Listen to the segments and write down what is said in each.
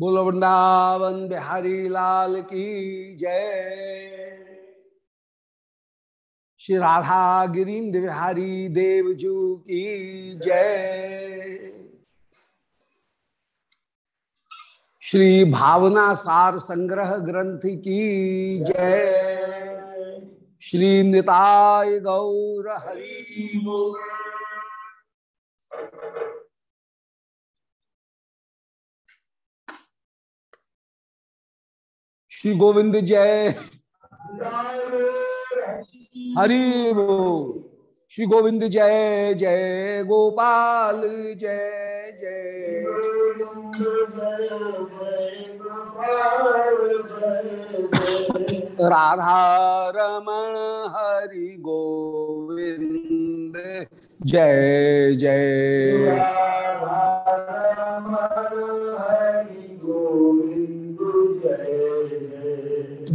बोलो वृंदावन बिहारी लाल की जय। श्री राधा गिरीन्द्र बिहारी देवजू की जय। श्री भावना सार संग्रह ग्रंथ की जय। श्री निताय गौर हरि। श्री गोविंद जय। हरि बोल। श्री गोविंद जय जय गोपाल जय जय। राधा रमण हरि गोविंद जय जय।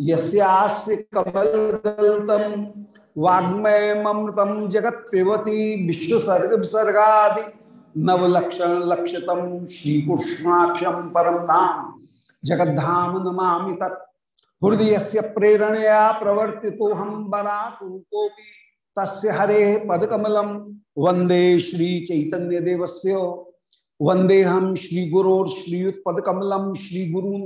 यस्यास्य कमलदलतम वाग्मय ममृतम जगत पिबती विश्वसर्ग विसर्गादि नवलक्षण लक्षतम श्रीकृष्णाक्षम परम धाम जगद्धाम नमामि तत्। हृदय से प्रेरणया प्रवर्ति तो हम बराकुरूपोपि तस्य हरे पदकमलम वंदे श्री चैतन्य देवस्य वंदे श्री गुरोर श्रीयुत्पदकमलम श्री गुरुन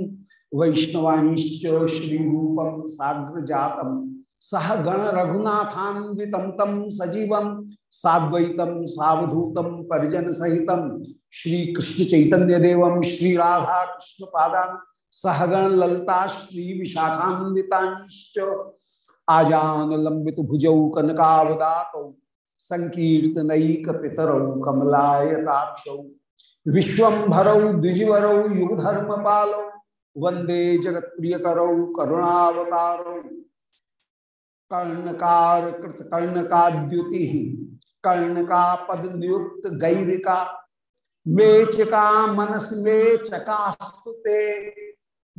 वैष्णवांश्च श्री रूपम साग्र जातम सह गण रघुनाथान्वित तम सजीवम साद्वैतम सावधूतम परिजन सहितम श्री कृष्ण चैतन्य श्री राधा कृष्ण पादान सहगण ललता श्री विशाखान्वितांश्च आजान लंबित भुजौ कनकावदातौ संकीर्तनैक पितरौ कमलायताक्षौ। विश्वंभरौ, द्विजवरौ युगधर्म पालौ वंदे जगत प्रिय करौ करुणावतारौ। कर्णकार कृत कर्णका पद नियुक्त गैरिका मेचका मनस में चकास्तुते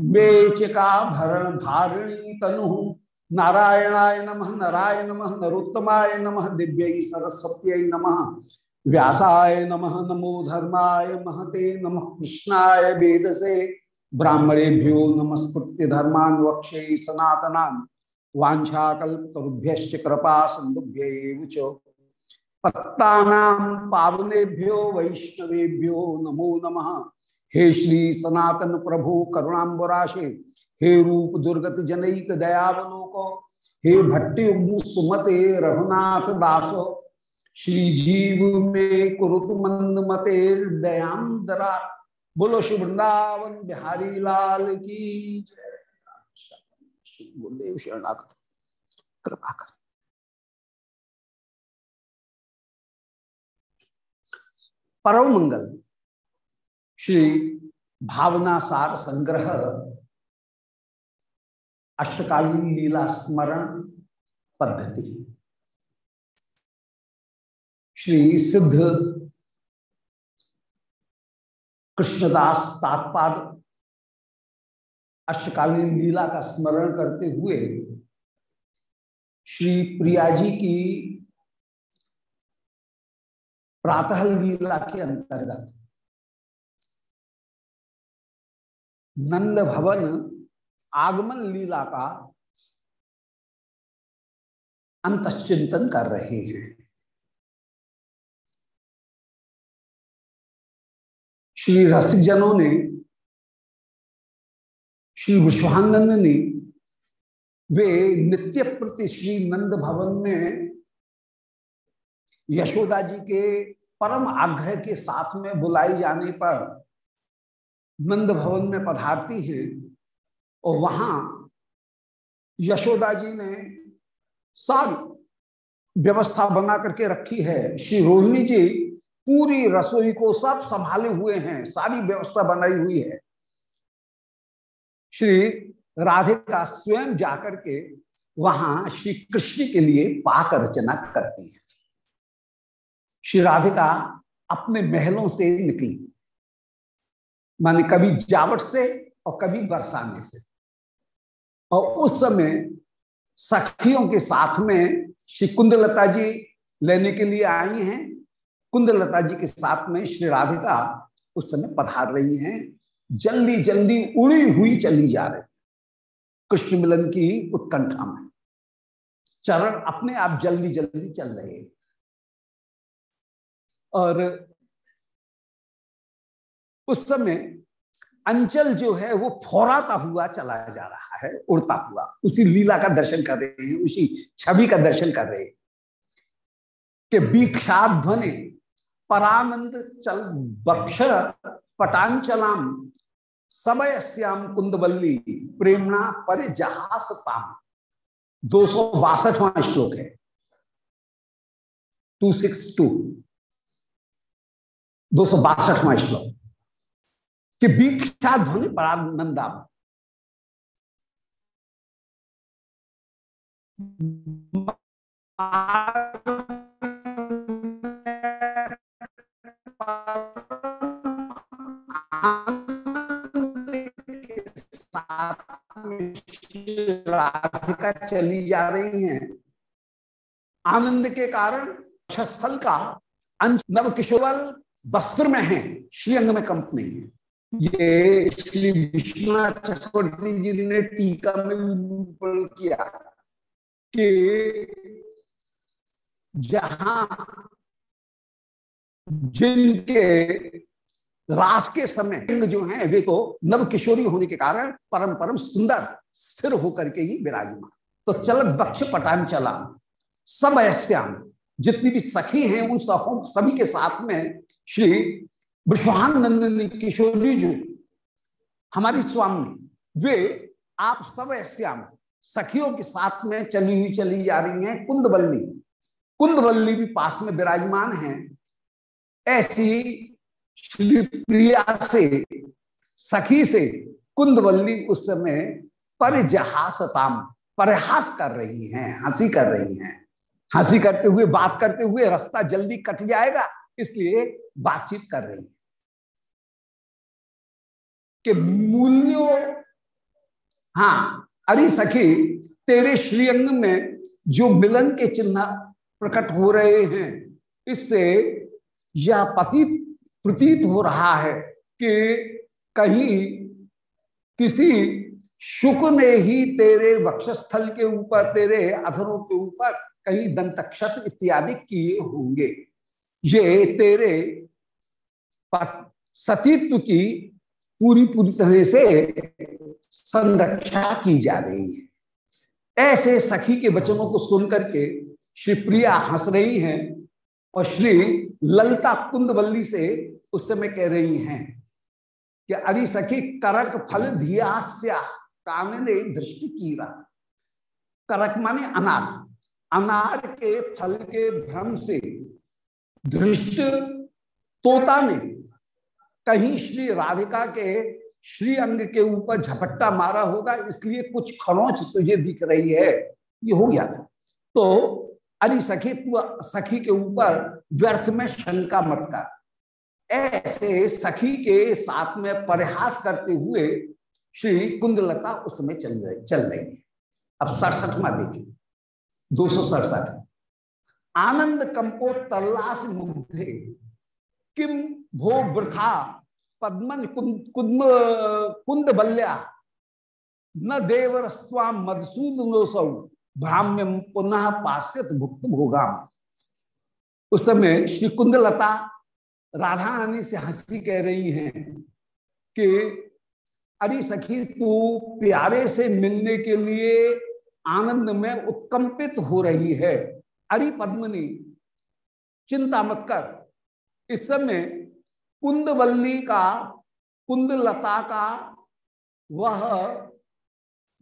मेचका भरण भारिणी तनु। नारायणाय नमः, नाराय नमः, नरोत्तमाय नमः, दिव्य सरस्वत्यै नमः। व्यासाय नमः, नमो धर्माय महते, नमः कृष्णाय वेदसे। ब्राह्मणेभ्यो नमस्कृत्य धर्मान् वक्षे सनातना वाछाकल्पतरुभ्य कृपा सिंधुभ्य च। पत्तानां पावनेभ्यो वैष्णवेभ्यो नमो नमः। हे श्री सनातन प्रभु करुणाबराशे हे रूप दुर्गत जनैक दयावलोको, हे भट्टयुग्म सुमते रघुनाथ दासो, श्री जीव में कुरुत मंद मते दयाम दरा बोलो श्री वृंदावन बिहारी लाल की श्री गुरुदेव शरणागत। कृपा कर। परम मंगल। श्री भावना सार संग्रह। अष्टकालीन लीला स्मरण पद्धति। श्री सिद्ध कृष्णदास तात्पाद अष्टकालीन लीला का स्मरण करते हुए श्री प्रिया जी की प्रातः लीला के अंतर्गत नंद भवन आगमन लीला का अंतश्चिंतन कर रहे हैं। श्री रसिक जनों ने, श्री विश्वानंद ने वे नित्य प्रति श्री नंद भवन में यशोदा जी के परम आग्रह के साथ में बुलाई जाने पर नंद भवन में पधारती हैं और वहाँ यशोदा जी ने सारी व्यवस्था बना करके रखी है। श्री रोहिणी जी पूरी रसोई को सब संभाले हुए हैं, सारी व्यवस्था बनाई हुई है। श्री राधिका स्वयं जाकर के वहाँ श्री कृष्ण के लिए पाक रचना करती है। श्री राधिका अपने महलों से निकली, माने कभी जावट से और कभी बरसाने से। और उस समय सखियों के साथ में श्री कुंदलता जी लेने के लिए आई हैं। कुंदलता जी के साथ में श्री राधिका उस समय पधार रही हैं। जल्दी जल्दी उड़ी हुई चली जा रही कृष्ण मिलन की उत्कंठा में। चरण अपने आप जल्दी जल्दी चल रहे और उस समय अंचल जो है, वो फौराता हुआ चला जा रहा है, उड़ता हुआ। उसी लीला का दर्शन कर रहे हैं, उसी छवि का दर्शन कर रहे हैं। कि बीक्षात परानंद चल बक्ष पटांचलाम समय श्याम कुंदवल्ली, प्रेमणा पर जहासताम दो सौ बासठवा श्लोक है। टू सिक्स टू दो सौ बासठवा श्लोक। कि वीक्षा ध्वनि परानंदा राधिका चली जा रही हैं। आनंद के कारण स्थल का अंश नव किशोर वस्त्र में है, श्रीअंग में कंप नहीं है। ये श्री विश्वनाथ चक्रवर्ती जी ने टीका में किया कि जहाँ जिनके रास के समय जो है, वे तो नव किशोरी होने के कारण परम परम सुंदर स्थिर होकर के ही विराजमान। तो चल बक्ष पटान चला। सब ऐश्याम, जितनी भी सखी हैं, उन सखों, सभी के साथ में श्री विश्वानंदनी किशोरी जी, हमारी स्वामी, वे आप सब श्याम सखियों के साथ में चली हुई चली जा रही हैं कुंदवल्ली। कुंदवल्ली भी पास में विराजमान हैं। ऐसी श्री प्रिया से, सखी से कुंदवल्ली उस समय परिजहासताम प्रयास कर रही हैं, हँसी कर रही हैं। हँसी करते हुए, बात करते हुए रास्ता जल्दी कट जाएगा, इसलिए बातचीत कर रही है। कि मूल्यों हाँ अरे सखी, तेरे श्रीअंग में जो मिलन के चिन्ह प्रकट हो रहे हैं, इससे यह पति प्रतीत हो रहा है कि कहीं किसी शुक ने ही तेरे वक्षस्थल के ऊपर, तेरे अधरों के ऊपर कहीं दंतक्षत इत्यादि किए होंगे। ये तेरे सतीत्व की पूरी पूरी तरह से संरक्षा की जा रही है। ऐसे सखी के वचनों को सुनकर के श्री प्रिया हंस रही हैं। और श्री ललता कुंदवल्ली से उस समय कह रही हैं कि अरे सखी, करक फल धियास्या कामने दृष्टि की रहा करक माने अनार। अनार के फल के भ्रम से दृष्ट तोता ने कहीं श्री राधिका के श्री अंग के ऊपर झपट्टा मारा होगा, इसलिए कुछ खरोच तुझे दिख रही है। ये हो गया था। तो अरे सखी, तू सखी के ऊपर व्यर्थ में शंका मत कर। ऐसे सखी के साथ में परिहास करते हुए श्री कुंदलता उस समय चल रही चल रही। है अब सड़सठवा देखिए, दो सौ सड़सठ। आनंद कंपो तरलास मुग्धे, किम भो वृथा, पद्मन कुंद कुंद बल्या न देवर स्वाम मधुसूदनोसौ भ्राम्यम पुनः पाश्यत भुक्त भोगाम उस समय श्री कुंदलता राधा रानी से हँसी कह रही हैं कि, अरे सखी, तू प्यारे से मिलने के लिए आनंद में उत्कंपित हो रही है। अरे पद्मनी, चिंता मत कर। इस समय कुंदवल्ली का कुंदलता का वह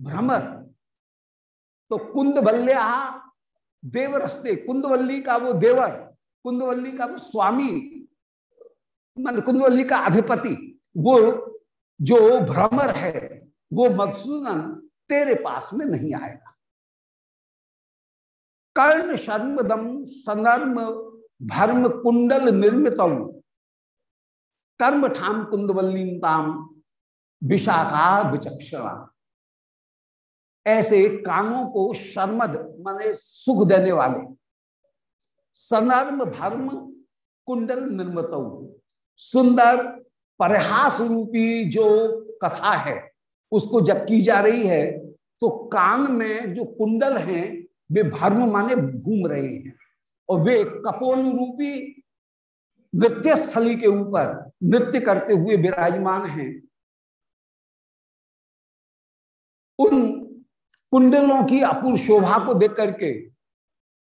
भ्रमर तो कुंदवल्या देवरस्ते कुंदवल्ली का वो देवर, कुंदवल्ली का वो स्वामी, मान कुंदवल्ली का अधिपति, वो जो भ्रमर है, वो मधुसूदन तेरे पास में नहीं आएगा। कर्ण शर्मदम सनर्म भर्म कुंडल निर्मित कर्म ठाम कुंदवल्लीताम विशाखा विचक्षणा ऐसे कानों को शर्मद माने सुख देने वाले। सनर्म भर्म कुंडल निर्मित। सुंदर परहास रूपी जो कथा है, उसको जब की जा रही है तो कान में जो कुंडल हैं, वे भर्म माने घूम रहे हैं। और वे कपोल रूपी नृत्य स्थली के ऊपर नृत्य करते हुए विराजमान हैं। उन कुंडलों की अपूर्व शोभा को देख करके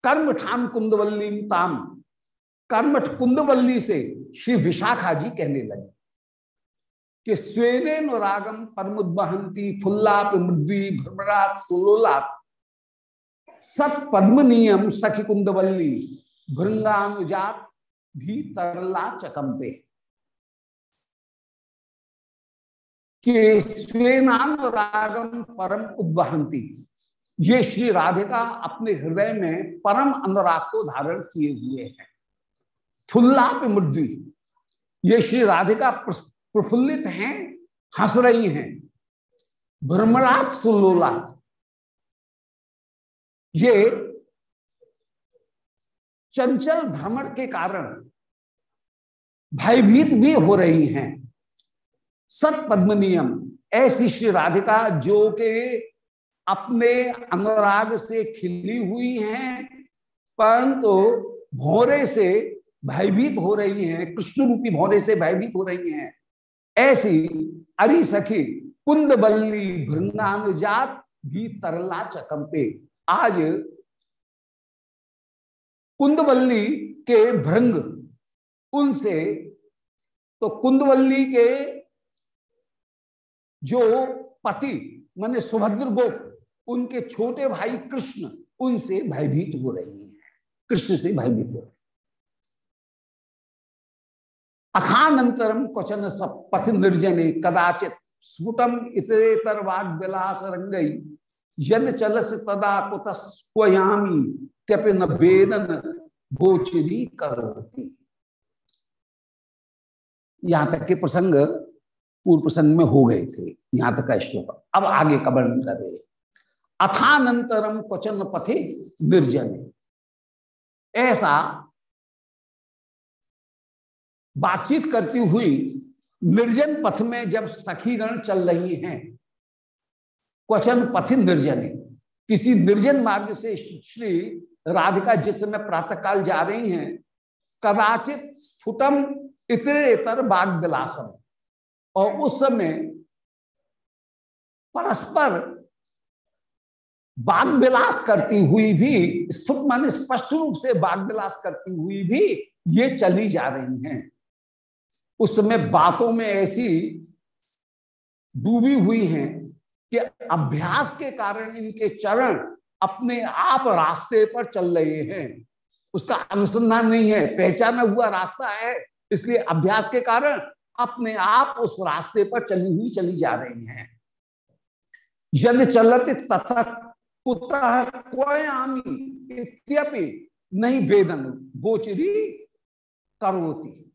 कर्म ठाम कुंदवल्ली ताम, कर्मठ कुंदवल्ली से श्री विशाखा जी कहने लगे कि स्वेने रागम परमुदबहंती फुल्लाप मृद्वी, भ्रमरात सुलोलाप, सत पद्मनियम सखी कुंदवल्ली, भृंगानुजात भी तरला चकम्पे के स्वेनान रागम परम उद्वहंती। ये श्री राधिका अपने हृदय में परम अनुराग को धारण किए हुए हैं। फुल्लाप मृद्वी ये श्री राधिका प्रफुल्लित हैं, हंस रही हैं। भ्रमरात सुलोला ये चंचल भ्रमण के कारण भयभीत भी हो रही हैं। सत पद्मनियम, ऐसी श्री राधिका जो के अपने अनुराग से खिली हुई हैं, परंतु तो भोरे से भयभीत हो रही हैं कृष्ण रूपी भोरे से भयभीत हो रही हैं। ऐसी अरि सखी कुंद बल्ली भृंगानुजात भी तरला चकम्पे आज कुंदवल्ली के भृंग, उनसे तो कुंदवल्ली के जो पति, माने सुभद्र गोप, उनके छोटे भाई कृष्ण, उनसे भयभीत हो रही है। कृष्ण से भयभीत हो रही अखानंतरम क्वचन सब पथ निर्जने, कदाचित स्फुटम इतरेतर वाग विलास रंगई यद चलस तदा कुतस्वयामी त्यपिन वेदन गोचरी करोती। यहाँ तक के प्रसंग पूर्व प्रसंग में हो गए थे, यहाँ तक का। श्लोक अब आगे का वर्णन कर रहे अथानंतरम क्वचन पथे निर्जन। ऐसा बातचीत करती हुई निर्जन पथ में जब सखीगण चल रही हैं, क्वचन पथि निर्जन। किसी निर्जन मार्ग से श्री राधिका जिस समय प्रातः काल जा रही हैं, कदाचित स्फुटम इतर बाग विलासम। और उस समय परस्पर बाग विलास करती हुई भी स्फुट माने स्पष्ट रूप से बाग विलास करती हुई भी ये चली जा रही हैं। उस समय बातों में ऐसी डूबी हुई हैं कि अभ्यास के कारण इनके चरण अपने आप रास्ते पर चल रहे हैं। उसका अनुसंधान नहीं है, पहचाना हुआ रास्ता है, इसलिए अभ्यास के कारण अपने आप उस रास्ते पर चली हुई चली जा रही हैं। यद चलत तथा कुतः इत्यपि नहीं वेदन गोचरी करोती।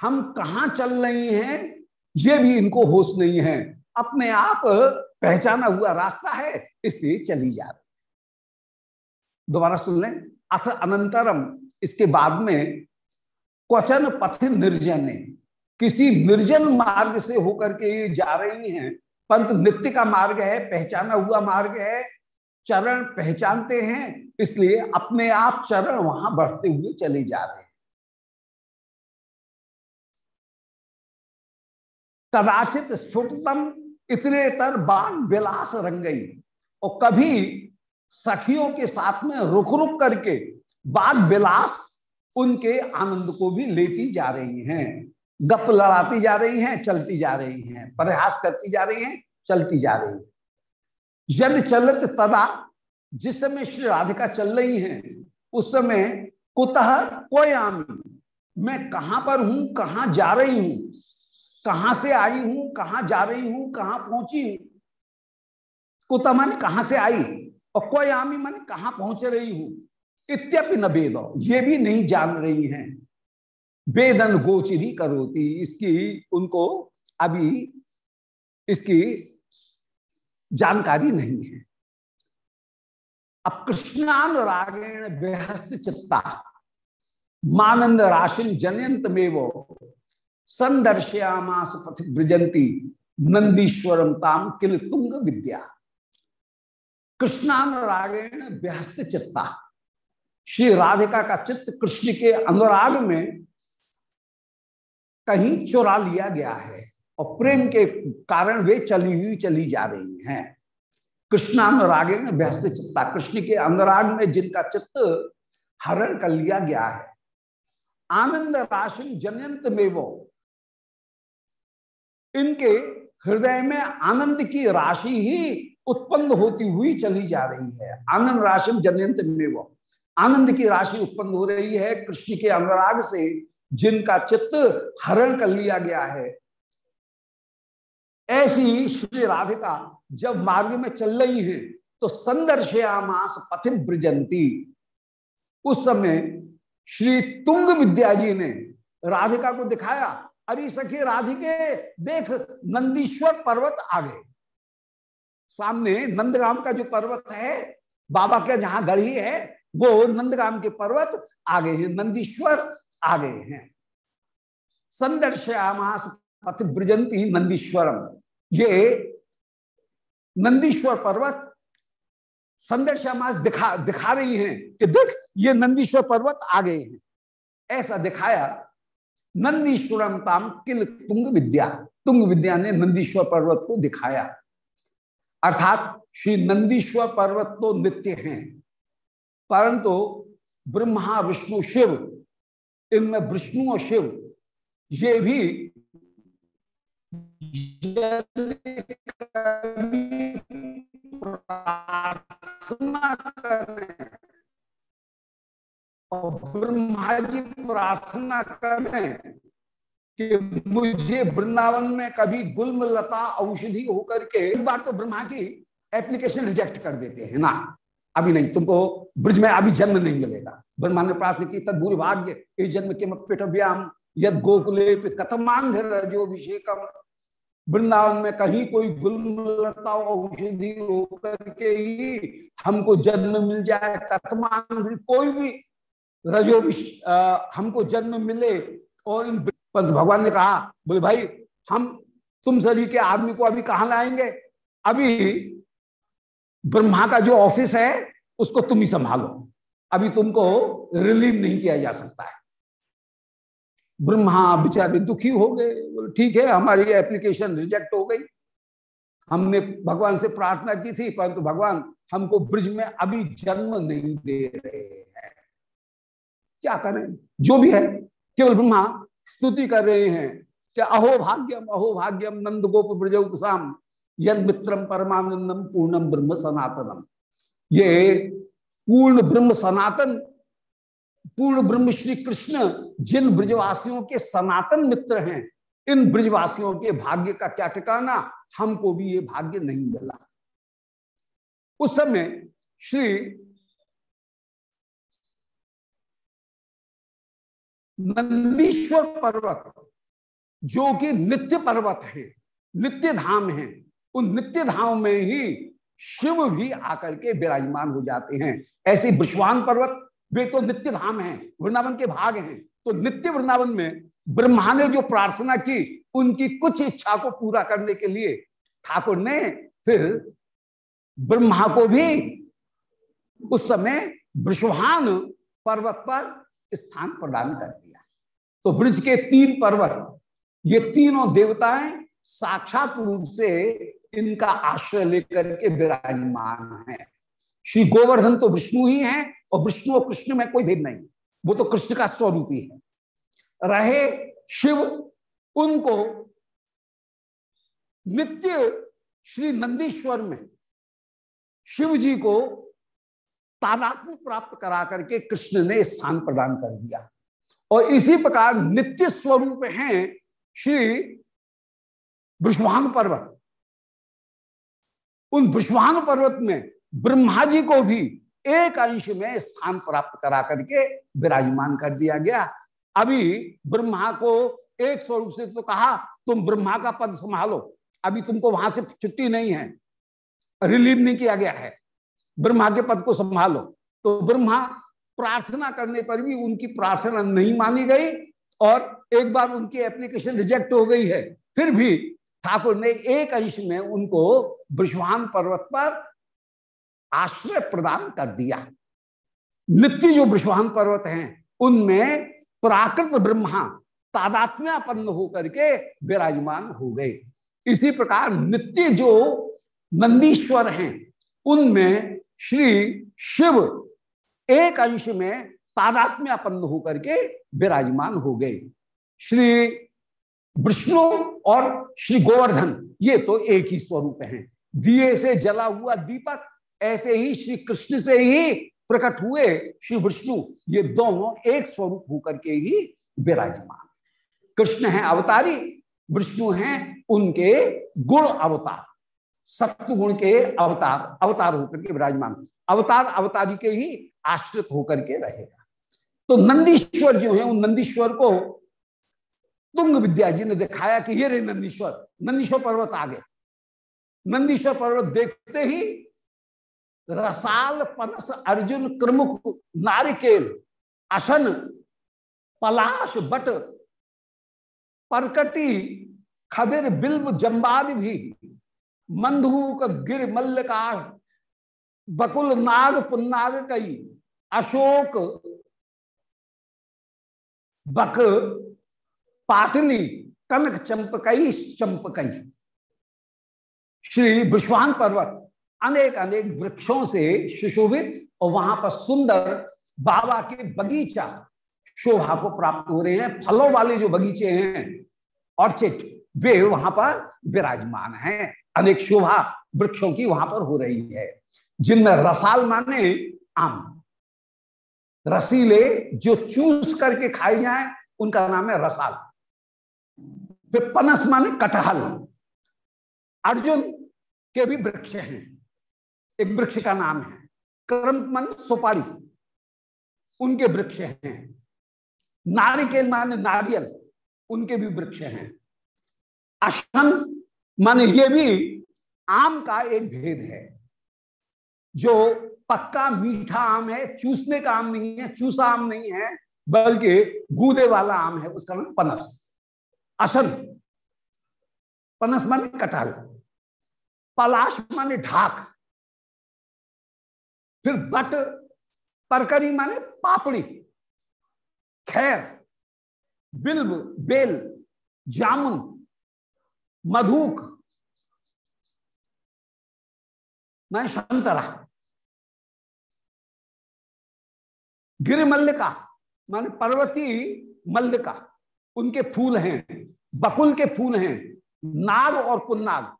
हम कहा चल रही हैं, ये भी इनको होश नहीं है। अपने आप पहचाना हुआ रास्ता है, इसलिए चली जा रही। दोबारा सुन लें। अथ अनंतरम, इसके बाद में क्वचन पथ निर्जन किसी निर्जन मार्ग से होकर के जा रही हैं। पंत नित्य का मार्ग है, पहचाना हुआ मार्ग है, चरण पहचानते हैं, इसलिए अपने आप चरण वहाँ बढ़ते हुए चले जा रहे हैं। कदाचित स्फुटतम इतने तर बाग विलास रंगई और कभी सखियों के साथ में रुक रुक करके बाग विलास उनके आनंद को भी लेती जा रही हैं। गप लड़ाती जा रही हैं, चलती जा रही हैं, प्रयास करती जा रही हैं, चलती जा रही है। यद चलत तदा, जिस समय श्री राधिका चल रही हैं, उस समय कुतः कोई आमी मैं कहाँ पर हूँ, कहाँ जा रही हूँ, कहाँ से आई हूँ, कहाँ जा रही हूँ, कहाँ पहुँची हूँ? कुतः माने कहाँ से आई? और कोई आमी माने कहाँ पहुँच रही हूँ? इत्यपि न वेद ये भी नहीं जान रही हैं। वेदन गोचरी करोती। इसकी, उनको अभी इसकी जानकारी नहीं है। अब कृष्णानुरागेण बेहस्त चित्ता। मानंद राशि जनयंत में वो संदर्श्यामास पथ ब्रजंती नंदीश्वरम ताम किल तुंग विद्या। कृष्णानुरागेण बेहस्त चित्ता। श्री राधिका का चित्त कृष्ण के अनुराग में कहीं चुरा लिया गया है और प्रेम के कारण वे चली हुई चली जा रही हैं। कृष्णानुराग में व्यस्त चित्ता, कृष्ण के अनुराग में जिनका चित्त हरण कर लिया गया है। आनंद राशि जनयंत में वो, इनके हृदय में आनंद की राशि ही उत्पन्न होती हुई चली जा रही है। आनंद राशि जनयंत में वो, आनंद की राशि उत्पन्न हो रही है। कृष्ण के अनुराग से जिनका चित्त हरण कर लिया गया है। ऐसी श्री राधिका जब मार्ग में चल रही है तो संदर्शयामास पथिम ब्रजंती। उस समय श्री तुंग विद्या जी ने राधिका को दिखाया, अरे सखी राधिके, देख, नंदीश्वर पर्वत आ गए। सामने नंदगाम का जो पर्वत है, बाबा के जहाँ गढ़ी है, वो नंदगाम के पर्वत आ गए हैं। नंदीश्वर आ गए हैं। संदर्शयामास पथ ब्रजंती नंदीश्वरम। ये नंदीश्वर पर्वत संदर्शयामास दिखा दिखा रही हैं कि देख, ये नंदीश्वर पर्वत आ गए हैं। ऐसा दिखाया नंदीश्वरम ताम किल तुंग विद्या। तुंग विद्या ने नंदीश्वर पर्वत को दिखाया। अर्थात श्री नंदीश्वर पर्वत तो नित्य हैं, परंतु ब्रह्मा, विष्णु, शिव इनमें विष्णु और शिव, ये भी प्रार्थना करें और ब्रह्मा जी प्रार्थना करें कि मुझे वृंदावन में कभी गुलम लता औषधि होकर के एक बार तो ब्रह्मा जी एप्लीकेशन रिजेक्ट कर देते हैं ना। अभी नहीं, तुमको ब्रज में अभी जन्म नहीं मिलेगा। ब्रह्मा ने प्रार्थना की तद भाग्य, इस जन्म के पिटव्याम यद गोकुले कथमांग रजोभिषेकम वृंदावन में कहीं कोई गुलता औषधि होकर के ही हमको जन्म मिल जाए। कथमांग कोई भी रजो हमको जन्म मिले। और इन भगवान ने कहा, बोले, भाई, हम तुम सभी के आदमी को अभी कहा लाएँगे? अभी ब्रह्मा का जो ऑफ़िस है, उसको तुम ही संभालो। अभी तुमको रिलीव नहीं किया जा सकता है। ब्रह्मा, बेचारे दुखी हो गए। ठीक है, हमारी एप्लीकेशन रिजेक्ट हो गई। हमने भगवान से प्रार्थना की थी, परंतु भगवान हमको ब्रिज में अभी जन्म नहीं दे रहे हैं। क्या करें? जो भी है, केवल ब्रह्मा स्तुति कर रहे हैं। कि अहो भाग्यम अहो भाग्यम, नंद गोप ब्रजोसाम यद मित्रम परमानंदम पूर्णम ब्रह्म सनातनम। ये पूर्ण ब्रह्म सनातन, पूर्ण ब्रह्म श्री कृष्ण, जिन ब्रजवासियों के सनातन मित्र हैं, इन ब्रिजवासियों के भाग्य का क्या ठिकाना? हमको भी ये भाग्य नहीं मिला। उस समय श्री नंदीश्वर पर्वत, जो कि नित्य पर्वत है, नित्य धाम है उन नित्य धाम में ही शिव भी आकर के विराजमान हो जाते हैं। ऐसे विश्वान पर्वत, वे तो नित्य धाम है, वृंदावन के भाग हैं। तो नित्य वृंदावन में ब्रह्मा ने जो प्रार्थना की, उनकी कुछ इच्छा को पूरा करने के लिए ठाकुर ने फिर ब्रह्मा को भी उस समय विश्वान पर्वत पर स्थान प्रदान कर दिया। तो ब्रज के तीन पर्वत, ये तीनों देवताएँ साक्षात रूप से इनका आश्रय लेकर के विराजमान है। श्री गोवर्धन तो विष्णु ही हैं और विष्णु और कृष्ण में कोई भेद नहीं। वो तो कृष्ण का स्वरूप ही है। रहे शिव, उनको नित्य श्री नंदीश्वर में शिव जी को तादात्म प्राप्त करा करके कृष्ण ने स्थान प्रदान कर दिया। और इसी प्रकार नित्य स्वरूप हैं श्री विश्वान पर्वत। उन विश्वान पर्वत में ब्रह्मा जी को भी एक अंश में स्थान प्राप्त करा करके विराजमान कर दिया गया। अभी ब्रह्मा को एक स्वरूप से तो कहा, तुम ब्रह्मा का पद संभालो। अभी तुमको वहाँ से छुट्टी नहीं है। रिलीव नहीं किया गया है। ब्रह्मा के पद को संभालो। तो ब्रह्मा प्रार्थना करने पर भी उनकी प्रार्थना नहीं मानी गई और एक बार उनकी एप्लीकेशन रिजेक्ट हो गई है। फिर भी ठाकुर ने एक अंश में उनको ब्रजवान पर्वत पर आश्रय प्रदान कर दिया। नित्य जो ब्रजवान पर्वत हैं, उनमें प्राकृत ब्रह्मा तादात्म्यापन्न होकर के विराजमान हो गए। इसी प्रकार नित्य जो नंदीश्वर हैं, उनमें श्री शिव एक अंश में तादात्म्यापन्न होकर के विराजमान हो गए। श्री विष्णु और श्री गोवर्धन, ये तो एक ही स्वरूप हैं। दिए से जला हुआ दीपक, ऐसे ही श्री कृष्ण से ही प्रकट हुए श्री विष्णु, ये दोनों एक स्वरूप होकर के ही विराजमान। कृष्ण है अवतारी, विष्णु हैं उनके गुण अवतार सत्य गुण के अवतार अवतार होकर के विराजमान। अवतार अवतारी के ही आश्रित होकर के रहेगा। तो नंदीश्वर जो है, उन नंदीश्वर को तुंग विद्या जी ने दिखाया कि ये रे नंदीश्वर। नंदीश्वर पर्वत आ गए नंदीश्वर पर्वत देखते ही रसाल पनस अर्जुन क्रमुख नारिकेल असन पलाश बट परकटी खदिर बिल्ब जम्बाद भी मंदूक गिर मल्लिका बकुल नाग पुन्नाग कई अशोक बक पाटली कनक चंपकई चंपकई। श्री विश्वान पर्वत अनेक अनेक वृक्षों से सुशोभित और वहाँ पर सुंदर बाबा के बगीचा शोभा को प्राप्त हो रहे हैं। फलों वाले जो बगीचे हैं, ऑर्चिड, वे वहाँ पर विराजमान हैं। अनेक शोभा वृक्षों की वहाँ पर हो रही है। जिनमें रसाल माने आम। रसीले जो चूस करके खाए जाए, उनका नाम है रसाल। फिर पनस माने कटहल। अर्जुन के भी वृक्ष हैं। एक वृक्ष का नाम है। कर्म माने सुपारी। उनके वृक्ष हैं। नारिकेल माने नारियल। उनके भी वृक्ष हैं। अशन माने ये भी आम का एक भेद है। जो पक्का मीठा आम है, चूसने का आम नहीं है, चूसा आम नहीं है, बल्कि गूदे वाला आम है, उसका नाम पनस। असन पनस माने कटाल पलाश माने ढाक, फिर बट, परकरी माने पापड़ी, खैर, बिल्ब, बेल, जामुन, मधुक, मैं संतरा गिर मल्लिका माने पर्वती मल्लिका, उनके फूल हैं। बकुल के फूल हैं, नाग और पुन्नाग।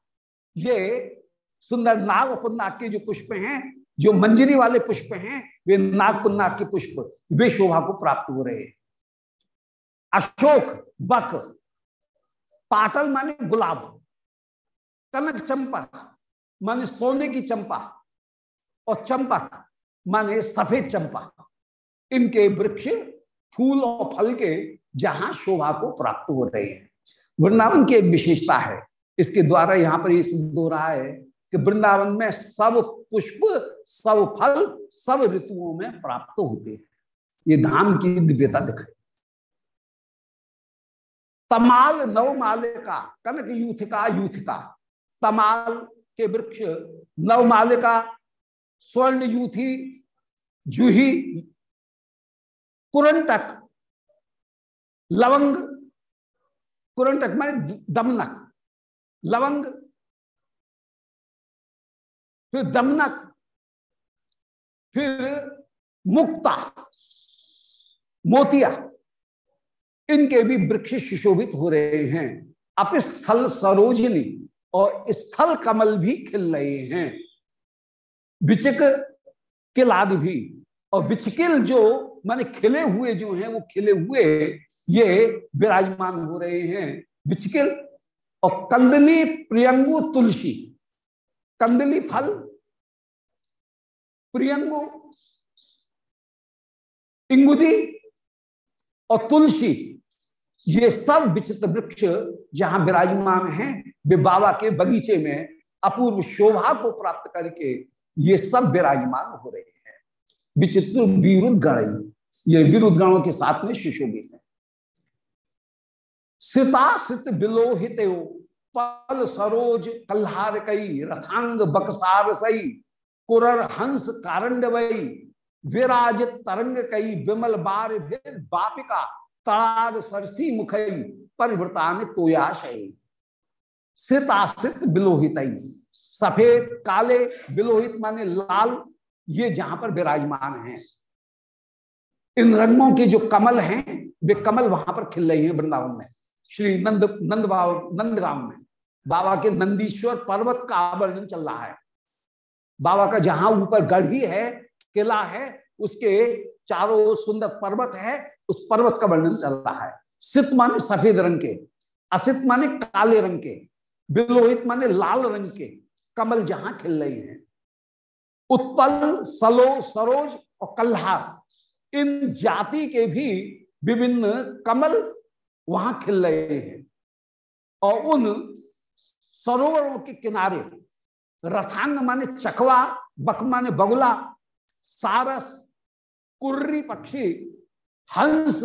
ये सुंदर नाग और पुन्नाग के जो पुष्प हैं, जो मंजरी वाले पुष्प हैं, वे नाग पुन्नाग के पुष्प, वे शोभा को प्राप्त हो रहे हैं। अशोक, बक, पाटल माने गुलाब, कनक चंपा माने सोने की चंपा, और चंपक माने सफ़ेद चंपा। इनके वृक्ष, फूल और फल के जहाँ शोभा को प्राप्त हो रहे हैं। वृंदावन की एक विशेषता है। इसके द्वारा यहाँ पर ये सिद्ध हो रहा है कि वृंदावन में सब पुष्प, सब फल, सब ऋतुओं में प्राप्त होते हैं। ये धाम की दिव्यता दिखाई। तमाल नवमालिका कनक यूथिका यूथिका तमाल के वृक्ष नव नवमालिका स्वर्ण यूथी, जूही कुरंटक लवंग कुरंटक माने दमनक लवंग, फिर दमनक फिर मुक्ता, मोतिया। इनके भी वृक्ष सुशोभित हो रहे हैं। अपस्थल सरोजनी और स्थल कमल भी खिल रहे हैं। विचिक किलाद भी और विचकिल जो माने खिले हुए जो हैं, वो खिले हुए ये विराजमान हो रहे हैं। विचकिल और कंदली प्रियंगु तुलसी। कंदली फल, प्रियंगु, इंगुदी और तुलसी, ये सब विचित्र वृक्ष जहाँ विराजमान हैं, वे बाबा के बगीचे में अपूर्व शोभा को प्राप्त करके ये सब विराजमान हो रहे हैं। विचित्र विरुद्ध गण ये विरुद्ध गणों के साथ में सुशोभित है। सीता सित बिलोहित पल सरोज कल्हार कई रथांग बकसार सई, कुरर हंस कारंड वई विराज तरंग कई, विमल बार बापिका, तड़ाग सरसी मुखई परिवृतान तोयाशय सित बिलोहित सफ़ेद काले बिलोहित माने लाल, ये जहाँ पर विराजमान हैं। इन रंगों के जो कमल हैं, वे कमल वहाँ पर खिल रही हैं वृंदावन में। श्री नंद नंद नंदगांव में। बाबा के नंदीश्वर पर्वत का वर्णन चल रहा है। बाबा का जहाँ ऊपर गढ़ी है, किला है, उसके चारों सुंदर पर्वत है, उस पर्वत का वर्णन चल रहा है। सित माने सफ़ेद रंग के, असित माने काले रंग के, बिलोहित माने लाल रंग के कमल जहाँ खिल रही हैं। उत्पल, सलो, सरोज और कल्हार इन जाति के भी विभिन्न कमल वहाँ खिल रहे हैं और उन सरोवरों के किनारे रथांग माने चकवा, बक माने बगुला, सारस, कुर्री पक्षी, हंस,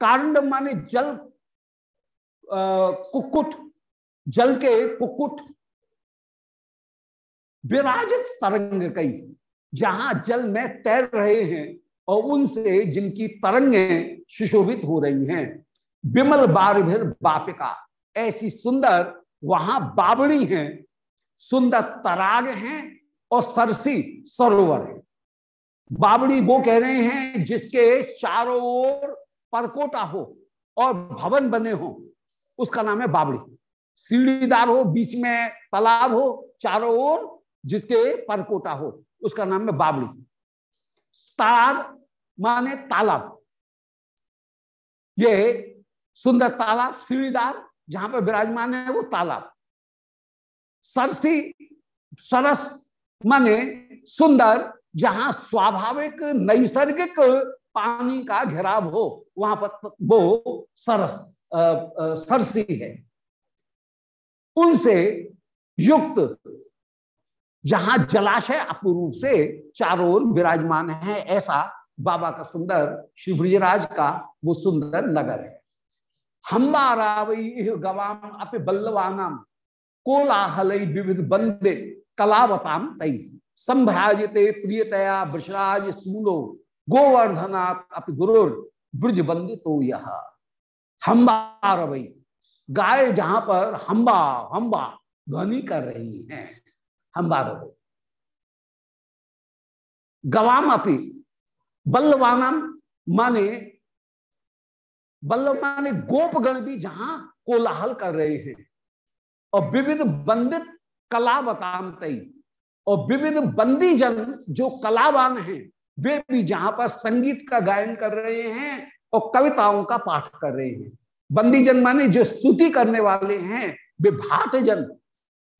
कांड माने जल कुकुट जल के कुकुट विराजित तरंग कई, जहाँ जल में तैर रहे हैं। और उनसे जिनकी तरंगें सुशोभित हो रही हैं। विमल बारभिर बापिका, ऐसी सुंदर वहाँ बाबड़ी हैं। सुंदर तराग हैं और सरसी सरोवर है। बाबड़ी वो कह रहे हैं जिसके चारों ओर परकोटा हो और भवन बने हो। उसका नाम है बाबड़ी सीढ़ीदार हो, बीच में तालाब हो, चारों ओर जिसके परकोटा हो, उसका नाम है बाबड़ी तालाब माने तालाब। ये सुंदर तालाब सीढ़ीदार जहाँ पर विराजमान है वो तालाब। सरसी सरस माने सुंदर जहाँ स्वाभाविक नैसर्गिक पानी का घेराव हो वहाँ पर वो सरस आ, आ, सरसी है। उनसे युक्त जहाँ जलाशय अपूर्व से चारों ओर विराजमान है, ऐसा बाबा का सुंदर, श्री ब्रजराज का वो सुंदर नगर है। हम्बारावई गवाम अपे बल्लवानाम कोलाहल विविध बंदे कलावताम तई संभ्राजते प्रियतया वृषराज सूलो, गोवर्धनात् अपि गुरुर ब्रज तो यह हम्बारवई गाय जहाँ पर हम्बा हम्बा ध्वनि कर रही हैं। हम्बारवई गवाम अपी, बल्लवानम माने बल्लभ माने गोपगण भी जहाँ कोलाहल कर रहे हैं। और विविध बंदित कला बतामतई और विविध बंदी जन जो कलावान हैं, वे भी जहाँ पर संगीत का गायन कर रहे हैं और कविताओं का पाठ कर रहे हैं। बंदी जन माने जो स्तुति करने वाले हैं, वे भाट जन,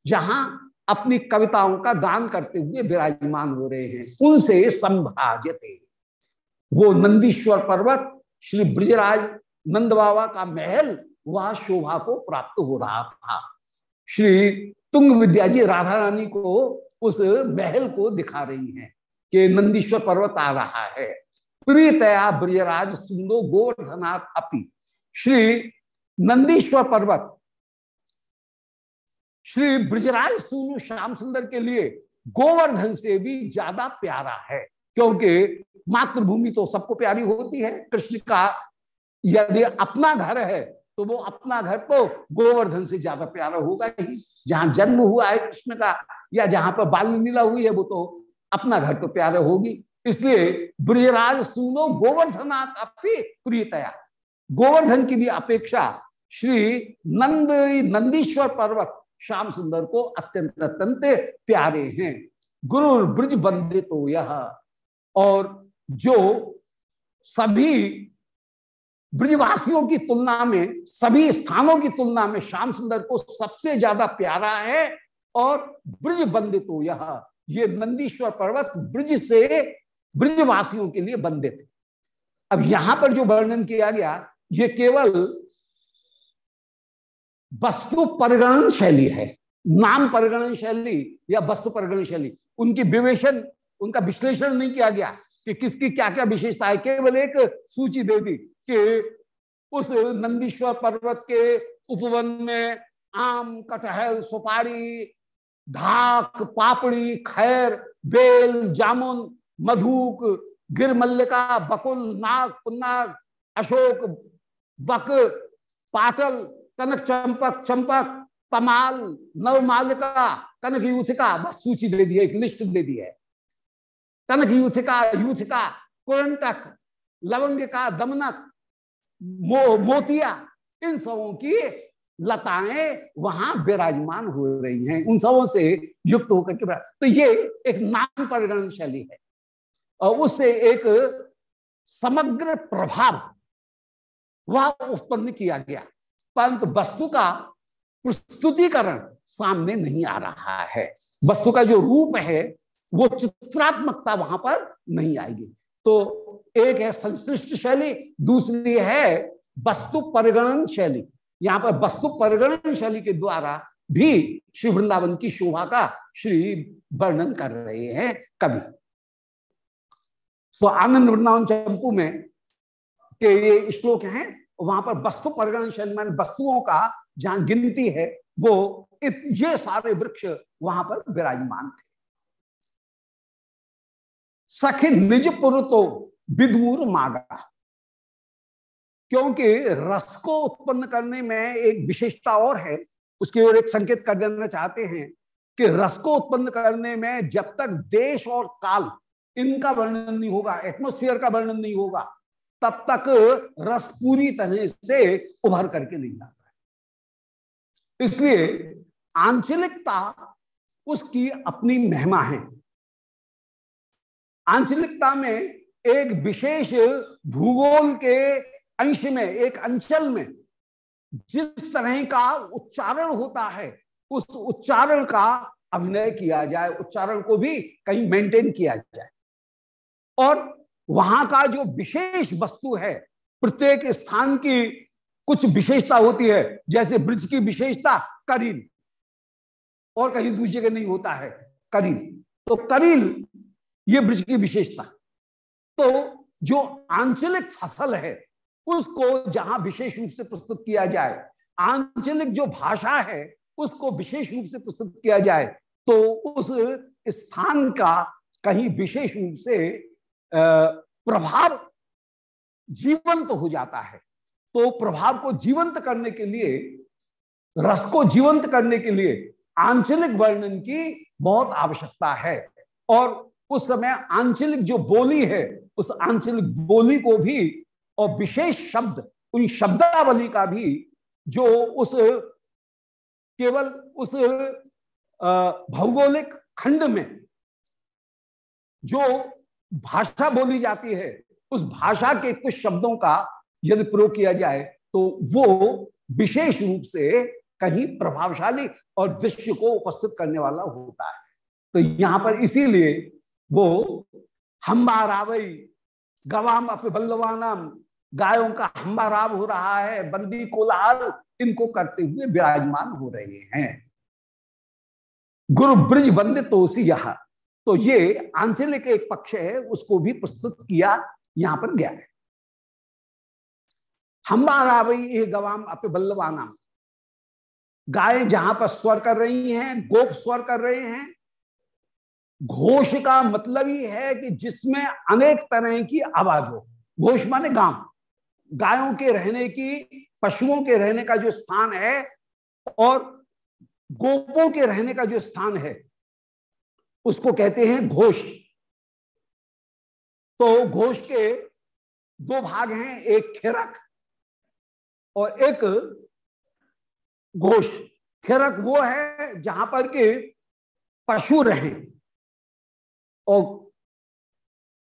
जहाँ अपनी कविताओं का गान करते हुए विराजमान हो रहे हैं। उनसे संभाजते वो नंदीश्वर पर्वत, श्री ब्रजराज नंद बाबा का महल, वह शोभा को प्राप्त हो रहा था। श्री तुंग विद्या जी राधा रानी को उस महल को दिखा रही हैं कि नंदीश्वर पर्वत आ रहा है। प्रियतया ब्रजराज सुंदो गोवर्धनाथ अपी। श्री नंदीश्वर पर्वत श्री ब्रजराज सुनु श्याम सुंदर के लिए गोवर्धन से भी ज़्यादा प्यारा है, क्योंकि मातृभूमि तो सबको प्यारी होती है। कृष्ण का यदि अपना घर है तो वो अपना घर तो गोवर्धन से ज़्यादा प्यारा होगा ही। जहाँ जन्म हुआ है कृष्ण का, या जहाँ पर बाल लीला हुई है, वो तो अपना घर तो प्यारा होगी। इसलिए ब्रजराज सुनो गोवर्धनाथ अपनी प्रियतया। गोवर्धन की भी अपेक्षा श्री नंद, नंदीश्वर पर्वत श्याम सुंदर को अत्यंत अत्यंत प्यारे हैं। गुरु ब्रज बंदे हो यह। और जो सभी ब्रजवासियों की तुलना में, सभी स्थानों की तुलना में श्याम सुंदर को सबसे ज़्यादा प्यारा है, और ब्रज बंदित हो यह। ये नंदीश्वर पर्वत ब्रज से ब्रजवासियों के लिए बंदित अब यहाँ पर जो वर्णन किया गया, ये केवल वस्तु परिगणन शैली है। नाम परिगणन शैली या वस्तु परिगणन शैली। उनकी विवेशन उनका विश्लेषण नहीं किया गया कि किसकी क्या क्या विशेषता है। केवल एक सूची दे दी कि उस नंदीश्वर पर्वत के उपवन में आम, कटहल, सुपारी ढाक पापड़ी, खैर, बेल, जामुन, मधुक, गिरमल्लिका, बकुल, नाग, पुन्नाग, अशोक, बक, पाटल कनक चंपक चंपक तमाल नवमालिका कनक यूथिका बस सूची दे दी है एक लिस्ट दे दी है। कनक यूथिका यूथिका कुरंटक लवंग का दमनक मो, मोतिया इन सबों की लताएँ वहाँ विराजमान हो रही हैं उन सबों से युक्त होकर के तो ये एक नाम परिगणन शैली है। और उससे एक समग्र प्रभाव वह उत्पन्न किया गया। परंतु वस्तु का प्रस्तुतिकरण सामने नहीं आ रहा है। वस्तु का जो रूप है, वो चित्रात्मकता वहाँ पर नहीं आएगी। तो एक है संश्लिष्ट शैली, दूसरी है वस्तु परिगणन शैली। यहाँ पर वस्तु परिगणन शैली के द्वारा भी श्री वृंदावन की शोभा का श्री वर्णन कर रहे हैं कवि। सो आनंद वृंदावन चंपू में के ये श्लोक हैं वहाँ पर वस्तु परिगणन शैली मान वस्तुओं का जहाँ गिनती है वो इत, ये सारे वृक्ष वहाँ पर विराजमान थे। सखी निज पुर तो विदूर मागा। क्योंकि रस को उत्पन्न करने में एक विशेषता और है उसकी ओर एक संकेत कर देना चाहते हैं कि रस को उत्पन्न करने में जब तक देश और काल इनका वर्णन नहीं होगा एटमोस्फियर का वर्णन नहीं होगा तब तक रस पूरी तरह से उभर करके नहीं आता है। इसलिए आंचलिकता उसकी अपनी महिमा है। आंचलिकता में एक विशेष भूगोल के अंश में, एक अंचल में जिस तरह का उच्चारण होता है, उस उच्चारण का अभिनय किया जाए, उच्चारण को भी कहीं मेंटेन किया जाए। और वहाँ का जो विशेष वस्तु है, प्रत्येक स्थान की कुछ विशेषता होती है, जैसे ब्रिज की विशेषता करील और कहीं दूसरी जगह नहीं होता है करील तो करील ये ब्रिज की विशेषता। तो जो आंचलिक फ़सल है, उसको जहाँ विशेष रूप से प्रस्तुत किया जाए, आंचलिक जो भाषा है, उसको विशेष रूप से प्रस्तुत किया जाए तो उस स्थान का कहीं विशेष रूप से प्रभाव जीवंत हो जाता है। तो प्रभाव को जीवंत करने के लिए, रस को जीवंत करने के लिए आंचलिक वर्णन की बहुत आवश्यकता है। और उस समय आंचलिक जो बोली है, उस आंचलिक बोली को भी और विशेष शब्द, उन शब्दावली का भी जो उस केवल उस भौगोलिक खंड में जो भाषा बोली जाती है, उस भाषा के कुछ शब्दों का यदि प्रयोग किया जाए तो वो विशेष रूप से कहीं प्रभावशाली और दृश्य को उपस्थित करने वाला होता है। तो यहाँ पर इसीलिए वो हम्बारावई गवाम अपने बल्लवानम, गायों का हम्बाराव हो रहा है, बंदी कोलाल, इनको करते हुए विराजमान हो रहे हैं। गुरु ब्रज बंद तोसी यह तो ये आंचलिक एक पक्ष है, उसको भी प्रस्तुत किया यहाँ पर गया है। हम्बारावई ये गवाम अपे बल्लवानम। गाय जहाँ पर स्वर कर रही हैं, गोप स्वर कर रहे हैं, घोष का मतलब ही है कि जिसमें अनेक तरह की आवाज़ हो। घोष माने गाँव। गायों के रहने की, पशुओं के रहने का जो स्थान है और गोपों के रहने का जो स्थान है उसको कहते हैं घोष। तो घोष के दो भाग हैं, एक खेरक और एक घोष। खेरक वो है जहाँ पर के पशु रहे और